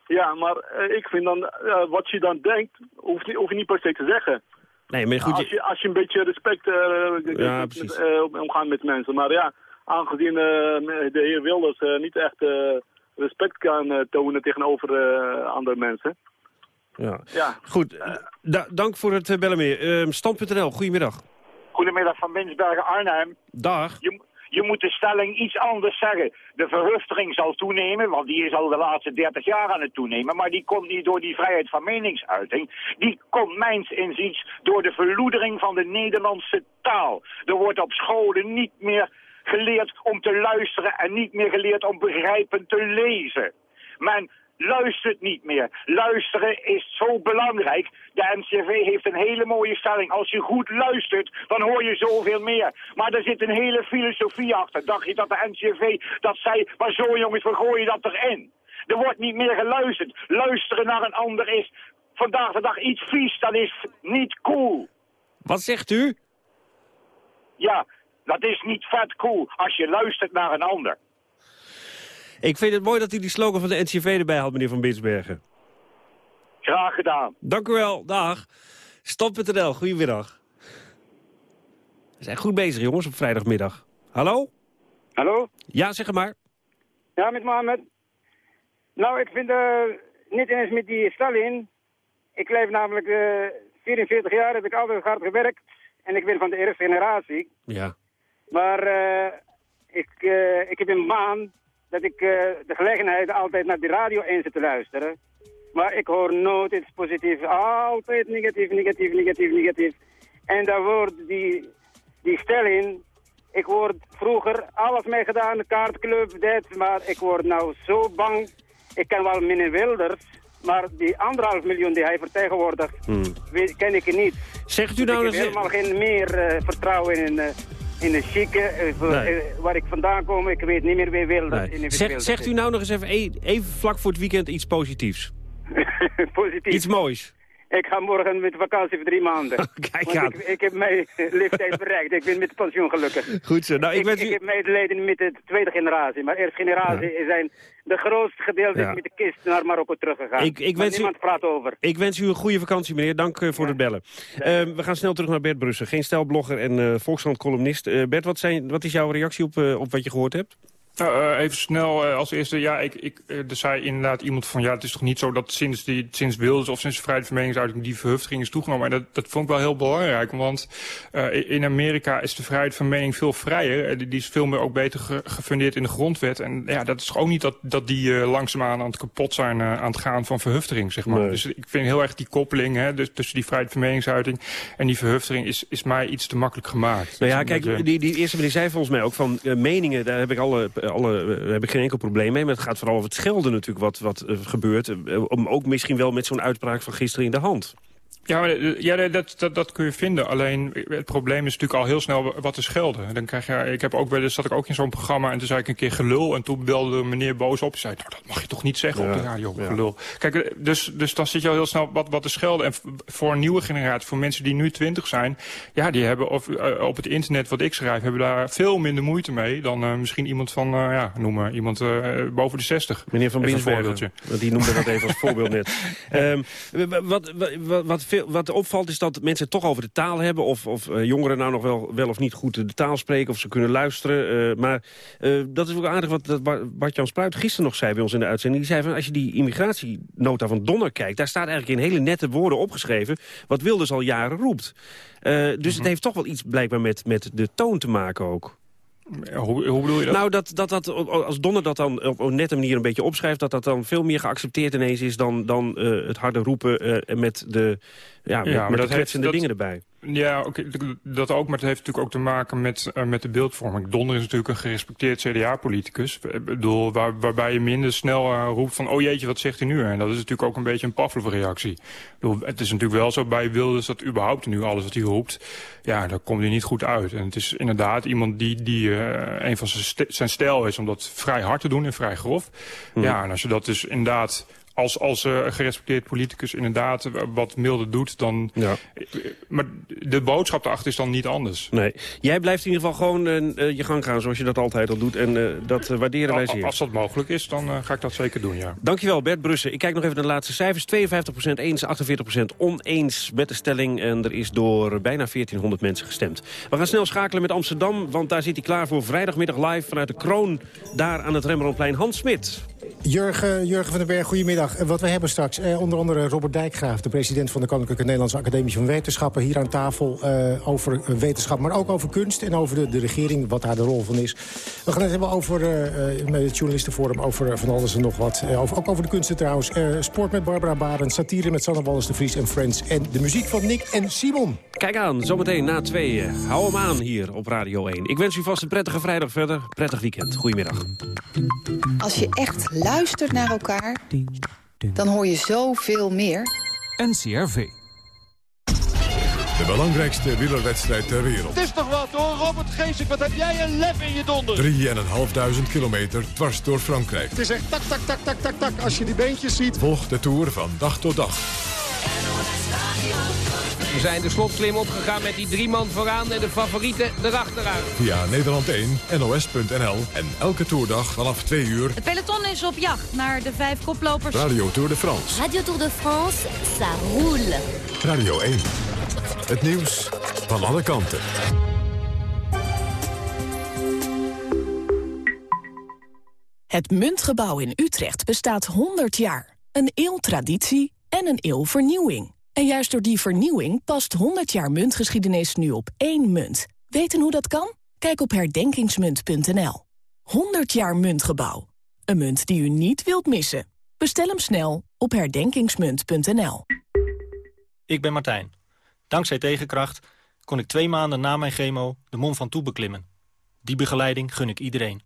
Ja, maar ik vind dan, wat je dan denkt, hoef je, hoef je niet per se te zeggen. Nee, maar goed, als, je, als je een beetje respect Ja, omgaan met mensen. Maar ja, aangezien eh, de heer Wilders eh, niet echt eh, respect kan eh, tonen tegenover eh, andere mensen. Ja. Ja. Goed, da- dank voor het bellen meer. Ehm, Stand.nl, goedemiddag. Goedemiddag van Winsbergen Arnhem. Dag. Je, je moet de stelling iets anders zeggen. De verhuftering zal toenemen, want die is al de laatste 30 jaar aan het toenemen. Maar die komt niet door die vrijheid van meningsuiting. Die komt mijns inziens door de verloedering van de Nederlandse taal. Er wordt op scholen niet meer geleerd om te luisteren en niet meer geleerd om begrijpend te lezen. Men luistert niet meer. Luisteren is zo belangrijk. De NCV heeft een hele mooie stelling. Als je goed luistert, dan hoor je zoveel meer. Maar er zit een hele filosofie achter. Dacht je dat de NCV dat zei, maar zo jongens, we gooien dat erin. Er wordt niet meer geluisterd. Luisteren naar een ander is vandaag de dag iets vies. Dat is niet cool. Wat zegt u? Ja, dat is niet vet cool als je luistert naar een ander. Ik vind het mooi dat u die slogan van de NCV erbij had, meneer Van Binsbergen. Graag gedaan. Dank u wel, dag. Stop.nl, goedemiddag. We zijn goed bezig, jongens, op vrijdagmiddag. Hallo? Hallo? Ja, zeg maar. Ja, met Mohammed. Nou, ik vind eh niet eens met die Stalin. Ik leef namelijk eh 44 jaar, heb ik altijd hard gewerkt. En ik ben van de eerste generatie. Ja. Maar eh, ik, eh, ik heb een baan dat ik eh, de gelegenheid altijd naar de radio in zit te luisteren. Maar ik hoor nooit iets positiefs. Altijd negatief, negatief, negatief, negatief. En daar wordt die, die stelling... Ik word vroeger alles mee gedaan, kaartclub, dit. Maar ik word nou zo bang. Ik ken wel meneer Wilders. Maar die anderhalf miljoen die hij vertegenwoordigt, weet, ken ik niet. Zegt u Dus nou ik heb dat- helemaal geen meer vertrouwen in, in een chique, eh, Nee. eh, waar ik vandaan kom, ik weet niet meer wie Wilders Nee. in wie Zeg, zegt u nou nog eens even, e- even vlak voor het weekend iets positiefs? [LAUGHS] Positief. Iets moois. Ik ga morgen met vakantie voor drie maanden. [LAUGHS] Kijk aan. ik, ik heb mijn leeftijd [LAUGHS] bereikt. Ik ben met pensioen gelukkig. Goed zo. Nou, ik ik, wens ik u... heb medelijden met de tweede generatie. Maar eerste generatie zijn de grootste gedeelte Ja. met de kist naar Marokko teruggegaan. Ik- wens u- niemand praat over. Ik wens u een goede vakantie, meneer. Dank eh, voor het bellen. Eh, we gaan snel terug naar Bert Brussen. Geen stijlblogger en eh Volkskrant-columnist. Eh, Bert, wat, zijn, wat is jouw reactie op, op wat je gehoord hebt? Nou, eh, even snel eh, als eerste. Ja, ik, ik, eh, er zei inderdaad iemand van... ja, het is toch niet zo dat sinds, die, sinds Wilders of sinds de vrijheid van meningsuiting... die verhuftiging is toegenomen. En dat, dat vond ik wel heel belangrijk. Want in Amerika is de vrijheid van mening veel vrijer. Die, is veel meer ook beter ge- gefundeerd in de grondwet. En ja, dat is toch ook niet dat, dat die langzaamaan aan het kapot zijn... aan het gaan van verhuftering, zeg maar. Nee. Dus ik vind heel erg die koppeling hè, dus, tussen die vrijheid van meningsuiting... en die verhuftering is, is mij iets te makkelijk gemaakt. Nou ja, Dus kijk, die, die eerste meneer zei volgens mij ook van meningen, daar heb ik, alle, alle, daar heb ik geen enkel probleem mee. Maar het gaat vooral over het schelden natuurlijk wat, wat eh, gebeurt. Eh, om ook misschien wel met zo'n uitspraak van gisteren in de hand. Ja, eh, ja dat, dat, dat kun je vinden. Alleen het probleem is natuurlijk al heel snel wat te schelden. Dan krijg je, ik heb ook wel eens, zat ik ook in zo'n programma en toen zei ik een keer gelul. En toen belde meneer boos op. Die zei, nou dat mag je toch niet zeggen op de radio, ja. gelul. Kijk, eh, dus, dus dan zit je al heel snel wat, wat te schelden. En voor een nieuwe generatie, voor mensen die nu twintig zijn... ja, die hebben of, eh, op het internet wat ik schrijf, hebben daar veel minder moeite mee... dan eh, misschien iemand van, eh, ja, noem maar, iemand eh, boven de 60. Meneer Van Binsbergen, die noemde dat even als voorbeeld net. [LAUGHS] Ehm, wat, wat, wat, wat, veel, wat opvalt is dat mensen het toch over de taal hebben... of, of eh, jongeren nou nog wel, wel of niet goed de taal spreken... of ze kunnen luisteren. eh, maar eh, dat is ook aardig wat Bart-Jan Spruit gisteren nog zei bij ons in de uitzending. Die zei van, als je die immigratienota van Donner kijkt... daar staat eigenlijk in hele nette woorden opgeschreven... wat Wilders al jaren roept. Dus het heeft toch wel iets blijkbaar met, met de toon te maken ook. Hoe, bedoel je dat? Nou, dat, dat, dat, als Donner dat dan op een nette manier een beetje opschrijft... dat dat dan veel meer geaccepteerd ineens is dan, dan eh, het harde roepen eh, met de, ja, met, Ja, maar met dat de kwetsende heeft- dat- dingen erbij. Ja, oké, dat ook, maar het heeft natuurlijk ook te maken met, eh, met de beeldvorming. Donder is natuurlijk een gerespecteerd CDA-politicus. Ik bedoel, waar, waarbij je minder snel eh, roept van, oh jeetje, wat zegt hij nu? En dat is natuurlijk ook een beetje een Pavlov-reactie. Ik bedoel, Het is natuurlijk wel zo bij Wilders dat überhaupt nu alles wat hij roept, ja, daar komt hij niet goed uit. En het is inderdaad iemand die, die eh, een van zijn, st- zijn stijl is om dat vrij hard te doen en vrij grof. Ja, en als je dat dus inderdaad als, als eh, een gerespecteerd politicus inderdaad wat milder doet, dan... Ja. Maar de boodschap daarachter is dan niet anders. Nee. Jij blijft in ieder geval gewoon eh, eh, je gang gaan zoals je dat altijd al doet. En dat waarderen wij zeer. Als dat mogelijk is, dan ga ik dat zeker doen, ja. Dankjewel Bert Brussen. Ik kijk nog even naar de laatste cijfers. 52% eens, 48% oneens met de stelling. En er is door bijna 1400 mensen gestemd. We gaan snel schakelen met Amsterdam. Want daar zit hij klaar voor vrijdagmiddag live vanuit de Kroon. Daar aan het Rembrandtplein. Hans Smit. Jurgen, Jurgen van den Berg, goedemiddag. Eh, Wat we hebben straks, eh, onder andere Robert Dijkgraaf... de president van de Koninklijke Nederlandse Academie van Wetenschappen... hier aan tafel eh, over eh, wetenschap, maar ook over kunst... en over de, de regering, wat daar de rol van is. We gaan het hebben over, eh, eh, met het journalistenforum... over van alles en nog wat. Eh, over, ook over de kunsten trouwens. Eh, sport met Barbara Barend, satire met Sanne Wallis de Vries en Friends... en de muziek van Nick en Simon. Kijk aan, zometeen na tweeën. Hou hem aan hier op Radio 1. Ik wens u vast een prettige vrijdag verder. Prettig weekend. Goedemiddag. Als je echt luistert naar elkaar, dan hoor je zoveel meer. NCRV. De belangrijkste wielerwedstrijd ter wereld. Het is toch wat hoor, Robert Geesink, wat heb jij een lef in je donder. 3.500 kilometer dwars door Frankrijk. Het is echt tak, tak, tak, tak, tak, tak, als je die beentjes ziet. Volg de Tour van dag tot dag. We zijn de slot slim opgegaan met die drie man vooraan en de favorieten erachteraan. Via Nederland 1, NOS.nl en elke toerdag vanaf 2 uur. Het peloton is op jacht naar de vijf koplopers. Radio Tour de France. Radio Tour de France, ça roule. Radio 1. Het nieuws van alle kanten. Het Muntgebouw in Utrecht bestaat 100 jaar. Een eeuw traditie en een eeuw vernieuwing. En juist door die vernieuwing past 100 jaar muntgeschiedenis nu op één munt. Weten hoe dat kan? Kijk op herdenkingsmunt.nl. 100 jaar Muntgebouw. Een munt die u niet wilt missen. Bestel hem snel op herdenkingsmunt.nl. Ik ben Martijn. Dankzij Tegenkracht kon ik twee maanden na mijn chemo de Mont Ventoux beklimmen. Die begeleiding gun ik iedereen.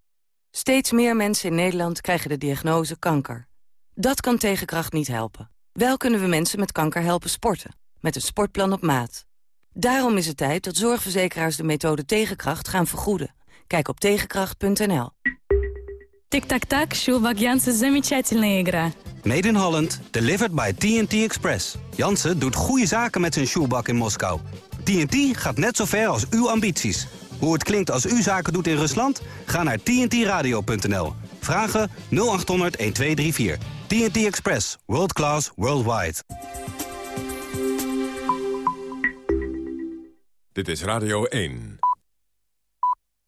Steeds meer mensen in Nederland krijgen de diagnose kanker. Dat kan Tegenkracht niet helpen. Wel kunnen we mensen met kanker helpen sporten. Met een sportplan op maat. Daarom is het tijd dat zorgverzekeraars de methode Tegenkracht gaan vergoeden. Kijk op tegenkracht.nl. Tic-tac-tac, Sjoelbak Jansen, замечательная игра. Made in Holland, delivered by TNT Express. Jansen doet goede zaken met zijn shoebak in Moskou. TNT gaat net zo ver als uw ambities. Hoe het klinkt als u zaken doet in Rusland? Ga naar tntradio.nl. Vragen 0800 1234. TNT Express. World class, worldwide. Dit is Radio 1.